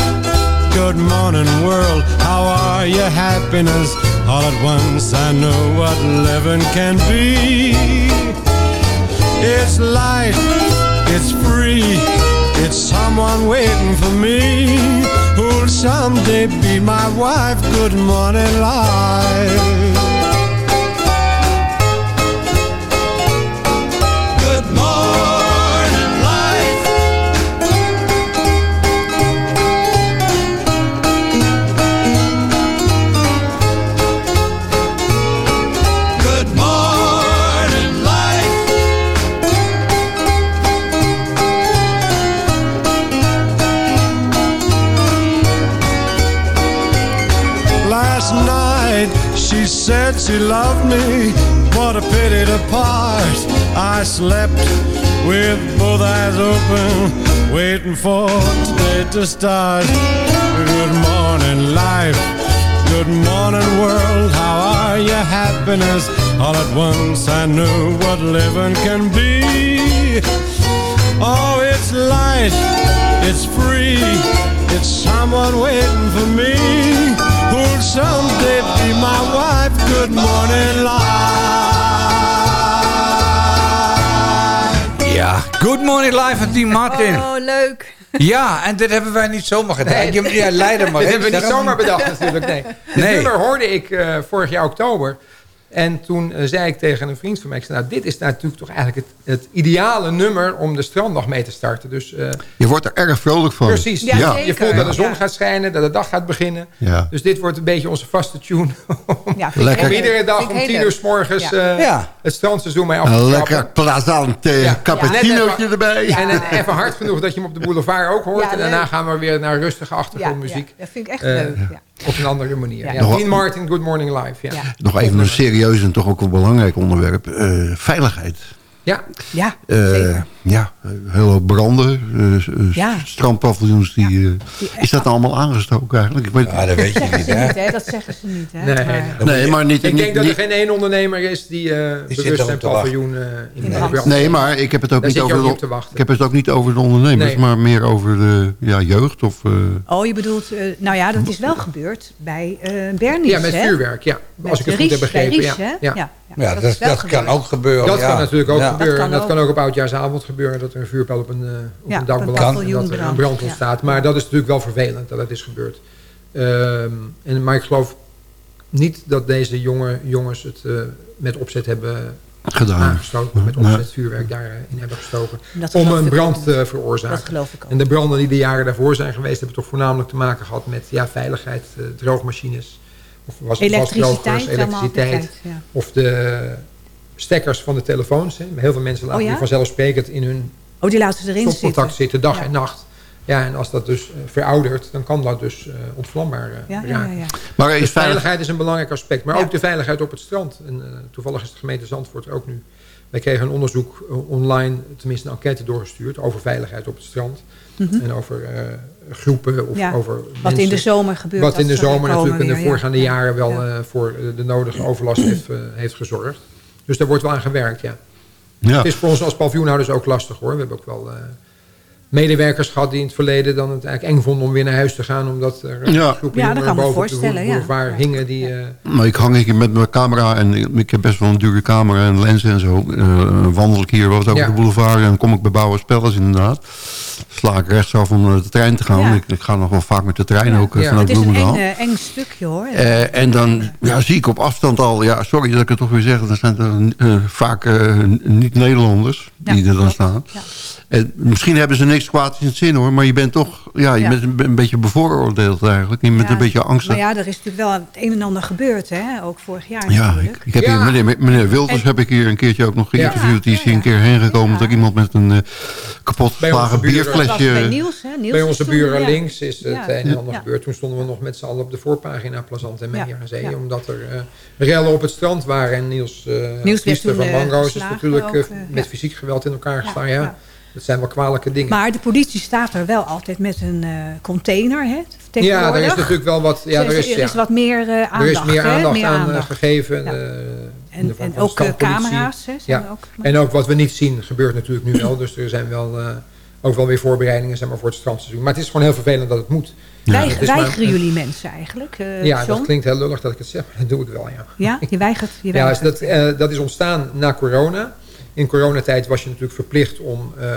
Good morning, world. How are you? Happiness all at once. I know what living can be. It's light, it's free, it's someone waiting for me who'll someday be my wife. Good morning, life. She said she loved me. What a pity to part. I slept with both eyes open, waiting for today to start. Good morning, life. Good morning, world. How are you? Happiness all at once. I know what living can be. Oh, it's light, it's free, it's someone waiting for me who'll wife. Good morning, life. Ja, Good Morning Live van Dean Martin. Oh, leuk. Ja, en dit hebben wij niet zomaar gedaan. Je, ja, leider maar. Dit hebben we niet zomaar bedacht natuurlijk, nee. Dit Nee. nummer hoorde ik eh, vorig jaar oktober. En toen eh, zei ik tegen een vriend van mij, ik zei, nou, dit is natuurlijk toch eigenlijk het, het ideale nummer om de stranddag mee te starten. Dus, eh, Je wordt er erg vrolijk van. precies, Ja. je voelt dat de zon gaat schijnen, dat de dag gaat beginnen. Ja. Dus dit wordt een beetje onze vaste tune. Ja, om Lekker. iedere dag om tien uur s morgens eh, Ja. het strandseizoen mee af te Een lekker plazant cappuccinootje Net erbij. En het even hard genoeg dat je hem op de boulevard ook hoort. Ja, en daarna gaan we weer naar rustige achtergrondmuziek. ja, dat vind ik echt leuk. Ja. Op een andere manier. Ja. Dean Martin, Good Morning Live. Ja. Ja. Nog even een serieus en toch ook een belangrijk onderwerp. Eh, veiligheid. Ja. Ja, Eh, zeker. Ja, heel hoop branden. Ja. Strandpaviljoens. Die, eh, Die- is dat allemaal aangestoken eigenlijk? Ik weet, Ja, dat weet je niet, hè. niet, hè? Dat zeggen ze niet, hè? Nee, Maar- nee. nee, maar niet... Ik niet, denk dat er geen één ondernemer is die eh bewust zijn paviljoen in de brand. brand. Nee, maar ik heb het ook Daar niet over ook de, ik heb het ook niet over de ondernemers, Nee. maar meer over de ja, jeugd of. eh, Oh, je bedoelt, eh, nou ja, dat is wel gebeurd bij eh Bernice, Ja, met vuurwerk, ja. Met Als ik het de goed heb Ries, bij begrepen. Ries, ja. Ja. Ja, ja, Ja, dat dat, kan ook gebeuren. Dat ja. kan natuurlijk ook gebeuren. Dat en kan dat kan ook. ook op oudjaarsavond gebeuren. Dat er een vuurpijl op een, eh, op Ja, een dak belandt. En dat er een brand ja. ontstaat. Maar dat is natuurlijk wel vervelend dat dat is gebeurd. Ehm, en, maar ik geloof niet dat deze jonge jongens het eh, met opzet hebben gedaan. aangestoken. Met opzet vuurwerk daarin hebben gestoken. Om een brand te veroorzaken. Dat geloof ik ook. En de branden die de jaren daarvoor zijn geweest... hebben toch voornamelijk te maken gehad met ja, veiligheid, eh, droogmachines. Of was Elektriciteit, allemaal elektriciteit. ja. Of de stekkers van de telefoons. Hè. Heel veel mensen laten Oh ja? die vanzelfsprekend in hun Oh, die laten ze erin stopcontact zitten. zitten, dag Ja. en nacht. Ja, en als dat dus eh, veroudert, dan kan dat dus eh, ontvlambaar eh, Ja, ja, ja, raken. ja. Maar Dus is veilig, veiligheid is een belangrijk aspect. Maar Ja. ook de veiligheid op het strand. En, eh, toevallig is de gemeente Zandvoort ook nu. Wij kregen een onderzoek online, tenminste een enquête doorgestuurd... over veiligheid op het strand. Mhm. En over eh, groepen of Ja, over Wat mensen. in de zomer gebeurt. Wat in de zomer natuurlijk in de voorgaande jaren wel Ja. eh, voor de nodige overlast heeft, eh, heeft gezorgd. Dus daar wordt wel aan gewerkt, ja. ja. Het is voor ons als paviljoenhouders ook lastig hoor. We hebben ook wel eh, medewerkers gehad die in het verleden dan het eigenlijk eng vonden om weer naar huis te gaan. Omdat er een Ja. Ja, dat kan boven de voorstellen, boulevard Ja. hingen. Die, eh, Maar ik hang hier met mijn camera en ik, heb best wel een dure camera en lenzen en zo. Eh, wandel ik hier wat over Ja. de boulevard en kom ik bij Bouwers Palace inderdaad. Sla ik rechtsaf om naar de trein te gaan. Ja. Ik, ik ga nog wel vaak met de trein Ja. ook eh, Ja. vanuit Het is een Bloemendaal. eng, eh, eng stukje hoor. Eh, en dan ja, zie ik op afstand al, ja, sorry dat ik het toch weer zeg, er zijn er eh, vaak eh, niet-Nederlanders die er dan staan. En misschien hebben ze niks kwaad in het zin hoor. Maar je bent toch ja, je Ja. bent een, een beetje bevooroordeeld eigenlijk. Je bent Ja, een beetje angstig. Maar ja, er is natuurlijk wel het een en ander gebeurd, hè? Ook vorig jaar Ja, natuurlijk. ik, ik heb hier, meneer, meneer Wilders heb ik hier een keertje ook nog Ja. geïnterviewd. Die is hier een keer heen gekomen. Dat iemand met een eh, kapot Bij onze geslagen buren. bierflesje... Bij Niels, hè? Niels Bij onze toen, buren ja. links is het Ja. een en ander Ja. gebeurd. Toen stonden we nog met z'n allen op de voorpagina Plazant en Meijer Ja. aan Zee. Ja. Omdat er eh, rellen op het strand waren. En Niels, eh Priester toen, van eh, Mango's is natuurlijk eh, eh, met fysiek geweld in elkaar gestaan. Ja. Dat zijn wel kwalijke dingen. Maar de politie staat er wel altijd met een eh, container, hè? ja, er is natuurlijk wel wat... Ja, er, is, er ja. is wat meer eh, aandacht. er is meer aandacht Meer aan eh, gegeven. Ja. eh, En, ook eh, camera's. Hè, zijn Ja. ook, En ook wat we niet zien gebeurt natuurlijk nu wel. Dus er zijn wel, eh, ook wel weer voorbereidingen zeg maar, voor het strandseizoen. Maar het is gewoon heel vervelend dat het moet. Weig- Het is maar- weigeren jullie mensen eigenlijk? eh, Ja, John? dat klinkt heel lullig dat ik het zeg, maar dat doe ik wel, ja. Ja, je weigert. Je Ja, weigert. dus dat, eh, dat is ontstaan na corona. In coronatijd was je natuurlijk verplicht om eh,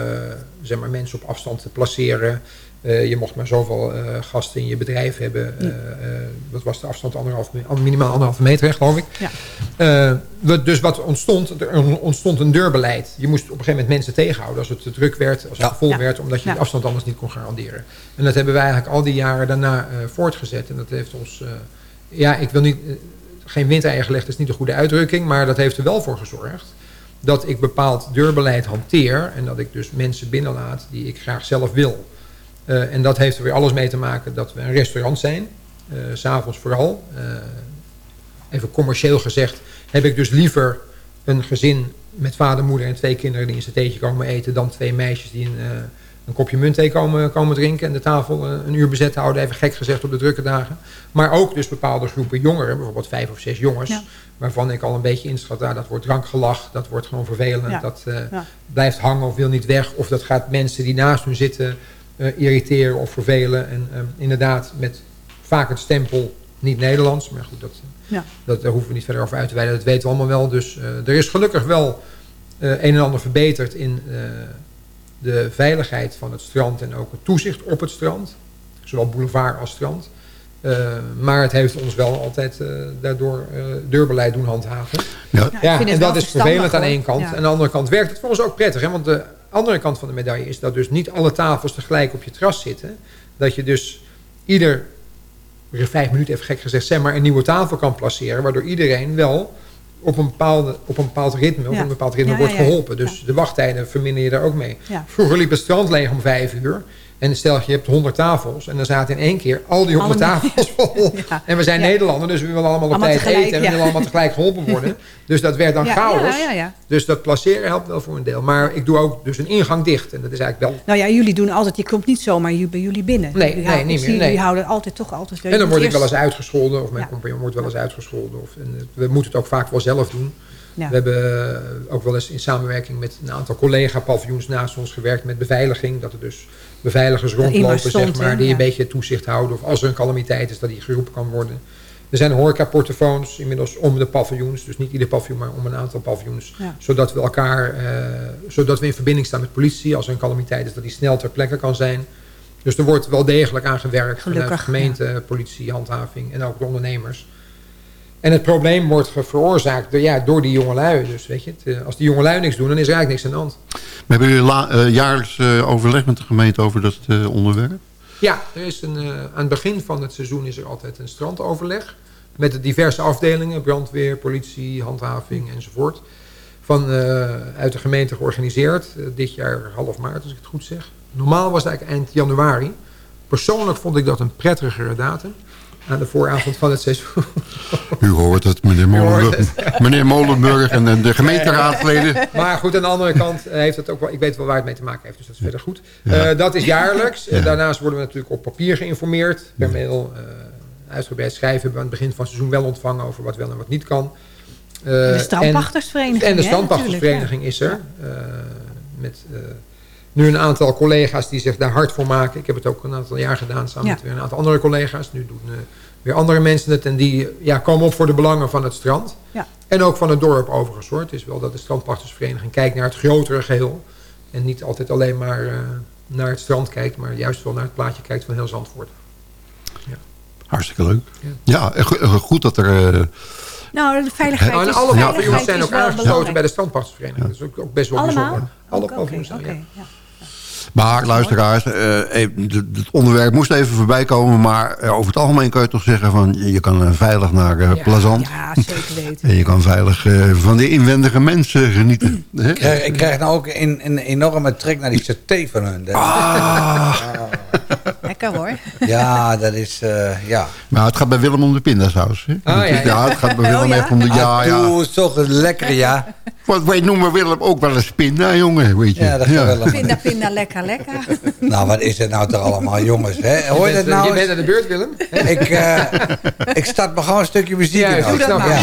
zeg maar, mensen op afstand te placeren. Eh, je mocht maar zoveel eh, gasten in je bedrijf hebben. Eh, eh, wat was de afstand? Anderhalf, minimaal anderhalve meter, hè, geloof ik. Ja. Eh, wat- dus wat ontstond? Er ontstond een deurbeleid. Je moest op een gegeven moment mensen tegenhouden als het te druk werd, als het te vol Ja. werd, omdat je Ja. de afstand anders niet kon garanderen. En dat hebben wij eigenlijk al die jaren daarna eh, voortgezet. En dat heeft ons, eh, ja, ik wil niet, geen windeieren gelegd is niet een goede uitdrukking, maar dat heeft er wel voor gezorgd dat ik bepaald deurbeleid hanteer en dat ik dus mensen binnenlaat die ik graag zelf wil. Eh, en dat heeft er weer alles mee te maken dat we een restaurant zijn, eh, s s'avonds vooral. Eh, even commercieel gezegd, heb ik dus liever een gezin met vader, moeder en twee kinderen die in zijn theetje komen eten... dan twee meisjes die een, eh, een kopje muntthee komen, komen drinken... en de tafel eh, een uur bezet houden, even gek gezegd op de drukke dagen. Maar ook dus bepaalde groepen jongeren, bijvoorbeeld vijf of zes jongens... Ja. waarvan ik al een beetje inschat, dat wordt drankgelach, dat wordt gewoon vervelend... Ja. dat eh, Ja. blijft hangen of wil niet weg... of dat gaat mensen die naast hun zitten eh, irriteren of vervelen. En inderdaad met vaak het stempel niet Nederlands, maar goed, dat... Ja. Dat, daar hoeven we niet verder over uit te wijden. Dat weten we allemaal wel. Dus er is gelukkig wel een en ander verbeterd in de veiligheid van het strand en ook het toezicht op het strand. Zowel boulevard als strand. Eh, maar het heeft ons wel altijd eh, daardoor eh, deurbeleid doen handhaven. Ja. Ja, ik Ja, en dat is vervelend aan één kant. Ja. En aan de andere kant werkt het voor ons ook prettig. Hè? Want de andere kant van de medaille is dat dus niet alle tafels tegelijk op je terras zitten. Dat je dus ieder weer vijf minuten, even gek gezegd, zeg maar, een nieuwe tafel kan placeren. Waardoor iedereen wel op een, bepaalde, op een bepaald ritme, of Ja. een bepaald ritme Ja, wordt geholpen. Dus de wachttijden verminder je daar ook mee. Vroeger liep het strand leeg om vijf uur. En stel je hebt 100 tafels. En dan zaten in één keer al die 100 Allemaal- tafels vol. Ja. En we zijn Ja. Nederlander, dus we willen allemaal op Allemaal tijd tegelijk, eten. En we willen allemaal tegelijk geholpen worden. Dus dat werd dan chaos. Dus dat placeren helpt wel voor een deel. Maar ik doe ook dus een ingang dicht. En dat is eigenlijk wel... Nou ja, jullie doen altijd, je komt niet zomaar bij jullie binnen. Nee, Jullie nee, houden- niet meer, nee. Jullie houden altijd toch altijd... En dan word ik wel eens uitgescholden. Of mijn compagnon wordt wel eens uitgescholden. Of, en, we moeten het ook vaak wel zelf doen. Ja. We hebben eh, ook wel eens in samenwerking met een aantal collega-paviljoens naast ons gewerkt met beveiliging. Dat er dus beveiligers rondlopen, stond, zeg maar, die Ja. een beetje toezicht houden. Of als er een calamiteit is, dat die geroepen kan worden. Er zijn horecaportofoons inmiddels om de paviljoens. Dus niet ieder paviljoen, maar om een aantal paviljoens. Ja. Zodat we elkaar, eh, zodat we in verbinding staan met politie. Als er een calamiteit is, dat die snel ter plekke kan zijn. Dus er wordt wel degelijk aan gewerkt vanuit gemeente, politie, handhaving en ook de ondernemers. En het probleem wordt veroorzaakt door, ja, door die jongelui. Dus weet je, het, eh, als die jongelui niks doen, dan is er eigenlijk niks aan de hand. Hebben jullie eh, jaarlijks eh, overleg met de gemeente over dat onderwerp? Ja, er is een, aan het begin van het seizoen is er altijd een strandoverleg. Met de diverse afdelingen, brandweer, politie, handhaving enzovoort. Van, uit de gemeente georganiseerd. Dit jaar half maart, als ik het goed zeg. Normaal was het eigenlijk eind januari. Persoonlijk vond ik dat een prettigere datum. Aan de vooravond van het seizoen. U hoort het, meneer Molenburg, meneer Molenburg en de gemeenteraadsleden. Maar goed, aan de andere kant eh, heeft het ook wel... Ik weet wel waar het mee te maken heeft, dus dat is verder goed. Eh, dat is jaarlijks. Daarnaast worden we natuurlijk op papier geïnformeerd. Per mail, eh, uitgebreid schrijven. Hebben we aan het begin van het seizoen wel ontvangen over wat wel en wat niet kan. Eh, de strandpachtersvereniging, En, en de hè, strandpachtersvereniging is er. Eh, met eh, nu een aantal collega's die zich daar hard voor maken. Ik heb het ook een aantal jaar gedaan samen Ja. met weer een aantal andere collega's. Nu doen eh, weer andere mensen het. En die ja, komen op voor de belangen van het strand. Ja. En ook van het dorp overigens hoor. Het is wel dat de strandpachtersvereniging kijkt naar het grotere geheel. En niet altijd alleen maar eh, naar het strand kijkt. Maar juist wel naar het plaatje kijkt van heel Zandvoort. Hartstikke leuk. Ja, eh, go- goed dat er... eh, Nou, de veiligheid Nou, en is, alle paviljoens zijn ook aangesloten bij de strandpachtersvereniging. Dat is ook, ook best wel Allemaal? bijzonder. Alle paviljoens ja. Maar luisteraars, eh, het onderwerp moest even voorbij komen. Maar eh, over het algemeen kan je toch zeggen van... je kan eh, veilig naar eh, Plazant. Ja, zeker weten. En je kan veilig eh, van de inwendige mensen genieten. Hè? Ik krijg, ik krijg nou ook een, een enorme trek naar die saté van hun. Dat- Ah. Lekker hoor. Ja, dat is... eh, ja. Maar het gaat bij Willem om de pindasaus. Hè? ja, ja. het gaat bij Oh, Willem ja? echt om de... Ja, Ah, ja. is toch lekker, ja. Wat wij noemen Willem ook wel een pinda, jongen. Weet je. Ja, dat gaat wel een- Pinda, pinda, lekker, lekker. Nou, wat is het nou toch allemaal, jongens? Hè? Hoor je dat nou? je bent aan de beurt, Willem. Ik, eh, ik start me gewoon een stukje muziek Ja, in. doe dat maar. Ja.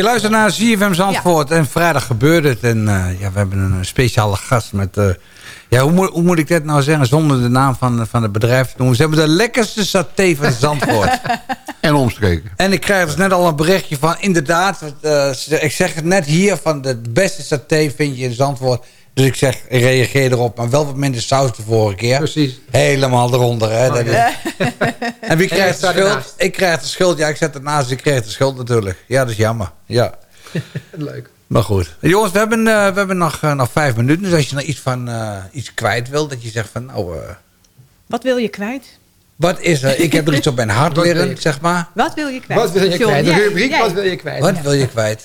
Je luistert naar ZFM Zandvoort en vrijdag gebeurde het. En eh, ja, we hebben een speciale gast met... eh, ja, hoe, moet, hoe moet ik dit nou zeggen zonder de naam van, van het bedrijf te noemen? Ze hebben de lekkerste saté van Zandvoort. en omstreken. En ik krijg dus net al een berichtje van... Inderdaad, eh, ik zeg het net hier van de beste saté vind je in Zandvoort. Dus ik zeg, ik reageer erop. Maar wel wat minder saus de vorige keer. Precies. Helemaal eronder. Hè? Dat is... En wie krijgt de schuld? ernaast. Ik krijg de schuld. Ja, ik zet ernaast. Ik krijg de schuld natuurlijk. Ja, dat is jammer. Ja. Leuk. Maar goed. Jongens, we hebben, eh, we hebben nog, eh, nog vijf minuten. Dus als je nog iets, van, eh, iets kwijt wil, dat je zegt van... nou, eh, Wat wil je kwijt? wat is er? Ik heb er iets op mijn hart liggen, zeg maar. Wat wil je kwijt? Wat wil je kwijt? De rubriek, wat wil je kwijt? Wat wil je kwijt?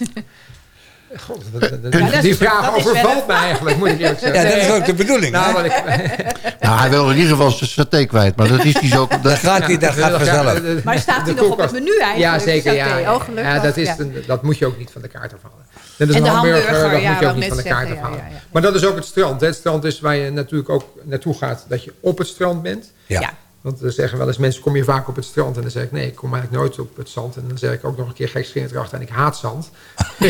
God, dat- Ja, die vraag overvalt mij eigenlijk, moet ik eerlijk zeggen. Ja, dat is ook de bedoeling. Nou, ik, Nou, hij wil in ieder geval zijn saté kwijt. Maar dat is hij zo... Dat Dat, gaat, hij, dat gaat vanzelf. Maar staat hij nog op het menu eigenlijk? Ja, zeker. Ja, Oh, ja, dat, is Ja. een- dat moet je ook niet van de kaart afhalen. Dat is En een de hamburger, hamburger, dat ja, moet je ook niet van de kaart afhalen. ja, ja, ja. Maar dat is ook het strand. Hè. Het strand is waar je natuurlijk ook naartoe gaat. Dat je op het strand bent. Ja. Want dan zeggen wel eens mensen, kom je vaak op het strand? En dan zeg ik, nee, ik kom eigenlijk nooit op het zand. En dan zeg ik ook nog een keer gekscherend erachter, en ik haat zand.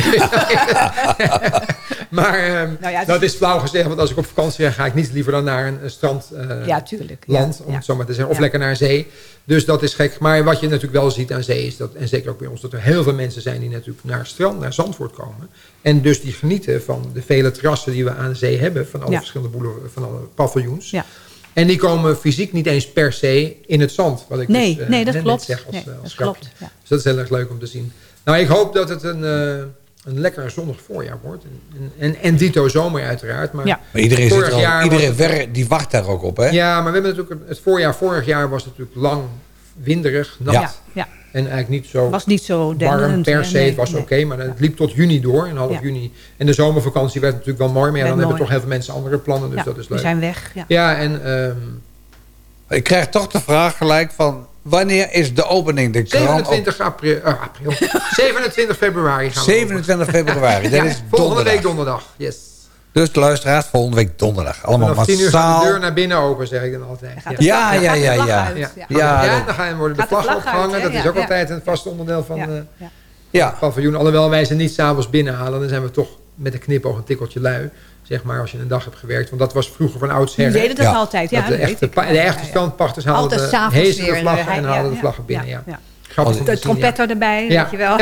maar ehm, Nou ja, het dat is flauw gezegd, want als ik op vakantie ga, ga ik niet liever dan naar een, een strand eh, Ja, tuurlijk. land, Ja, om ja. het zo maar te zeggen. Of lekker naar zee. Dus dat is gek. Maar wat je natuurlijk wel ziet aan zee is dat, en zeker ook bij ons, dat er heel veel mensen zijn die natuurlijk naar strand, naar Zandvoort komen. En dus die genieten van de vele terrassen die we aan de zee hebben, van alle verschillende boelen, van alle paviljoens. Ja. En die komen fysiek niet eens per se in het zand. Wat ik Nee, dus, eh, nee, dat net klopt. zeg als, Nee, eh, als dat klopt, ja. Dus dat is heel erg leuk om te zien. Nou, ik hoop dat het een, eh, een lekker zonnig voorjaar wordt. En, en, en dito zomer uiteraard. Maar, Ja. Maar iedereen, zit er al, jaar iedereen was het- ver, die wacht daar ook op, hè? Ja, maar we hebben natuurlijk het voorjaar vorig jaar was natuurlijk lang winderig, nat. Ja, ja. En eigenlijk niet zo Was niet zo warm per se. Nee, het was nee. oké, maar het liep tot juni door. En half Ja. juni. En de zomervakantie werd natuurlijk wel mooi. Maar dan hebben toch heel veel mensen andere plannen. Dus Ja, dat is die leuk. zijn weg. Ja. Ja, en ehm, Ik krijg toch de vraag gelijk van... Wanneer is de opening? De krant op 27 april, eh, april. 27 februari gaan we 27 februari. Dat Ja, is volgende donderdag. week donderdag. Yes. Dus de luisteraars, volgende week donderdag. Allemaal Vanaf 10 uur gaat de massaal. deur naar binnen open, zeg ik dan altijd. Ja, ja, ja, ja. Ja, ja. Ja, ja, dat- dan gaan, worden de vlag opgehangen. dat is ook ja. altijd een vast onderdeel van Ja, eh, ja. Ja. het paviljoen. Alhoewel wij ze niet s'avonds binnenhalen. Dan zijn we toch met een knipoog een tikkeltje lui. Zeg maar als je een dag hebt gewerkt. Want dat was vroeger van oudsher. Die deden dat Ja. altijd. Ja, dat de echte, de echte Ja, ja. strandpachters haalden Altijd de vlaggen en haalden de vlaggen binnen. Ja, ja. Grappig De ja. trompetter erbij, Ja. weet je wel.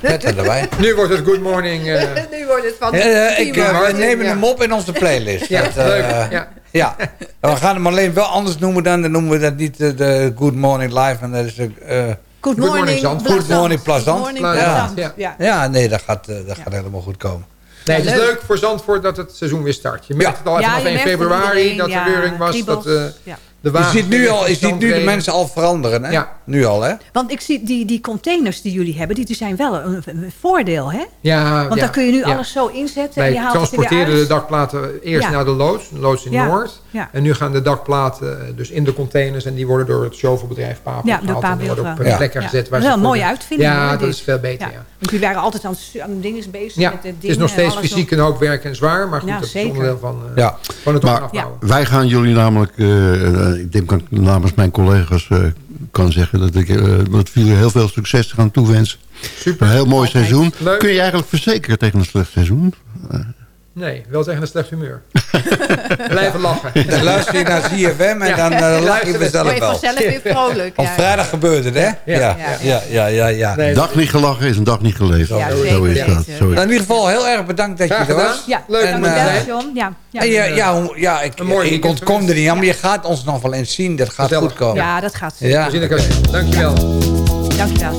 Petten erbij. Nu wordt het Good Morning. eh, nu wordt het van... Eh, ik, eh, we Martin, nemen ja. hem op in onze playlist. Ja, Dat, eh, leuk. Ja. ja. We gaan hem alleen wel anders noemen dan. Dan noemen we dat niet de Good Morning Live. En dat is eh, Good Good morning, Zandvoort. Good Morning Plazant. Good morning, Ja. Plazant. Ja. Ja. Ja, nee, dat gaat, dat gaat helemaal goed komen. Nee, het is leuk. leuk voor Zandvoort dat het seizoen weer start. Je merkt het al Ja, vanaf je 1 merkt het februari dat ja, er reuring was. Dat, eh, ja. de Je ziet nu al, je ziet nu de mensen al veranderen, hè? Ja. Nu al, hè? Want ik zie die, die containers die jullie hebben, die, die zijn wel een, een voordeel, hè? Ja, Want ja, daar kun je nu ja. alles zo inzetten en Wij je haalt het weer transporteerden de dakplaten eerst Ja. naar de loods, de loods in Ja. Noord. Ja. En nu gaan de dakplaten eh, dus in de containers en die worden door het shovelbedrijf Papel Ja, gehaald. en worden op eh, plekken Ja. gezet. Waar Dat is wel een mooie uitvinding, Ja, dat dit. is veel beter, ja. Want jullie waren altijd aan, aan dingen bezig Ja, met de het is nog steeds fysiek een hoop werk en zwaar, maar goed, Ja, dat is onderdeel van, eh, Ja. van het Maar- en. Wij gaan jullie namelijk, eh, eh, ik denk dat ik namens mijn collega's eh, kan zeggen... dat ik eh, dat jullie heel veel succes gaan toewensen. Super. Een heel mooi seizoen. Leuk. Kun je eigenlijk verzekeren tegen een slecht seizoen? Nee, wel tegen een slecht humeur. Blijven lachen. Dan luister je naar ZFM en Ja. dan eh, lach je vanzelf wel. vanzelf weer vrolijk. Op ja. vrijdag gebeurt het, hè? Ja, ja, ja, ja. ja, ja. Nee, dag niet gelachen is een dag niet geleefd. Ja, zo is dat. Zo is Nou, in ieder geval heel erg bedankt dat je er was. Ja, Leuk En, om te eh, zijn. John. Ja, ja. En ja, ja, ja, ik, ik ontkom er niet aan, maar je gaat ons nog wel eens zien. Dat gaat Gezellig. goed komen. ja, dat gaat. Ja. We zien elkaar. Dankjewel. Dankjewel.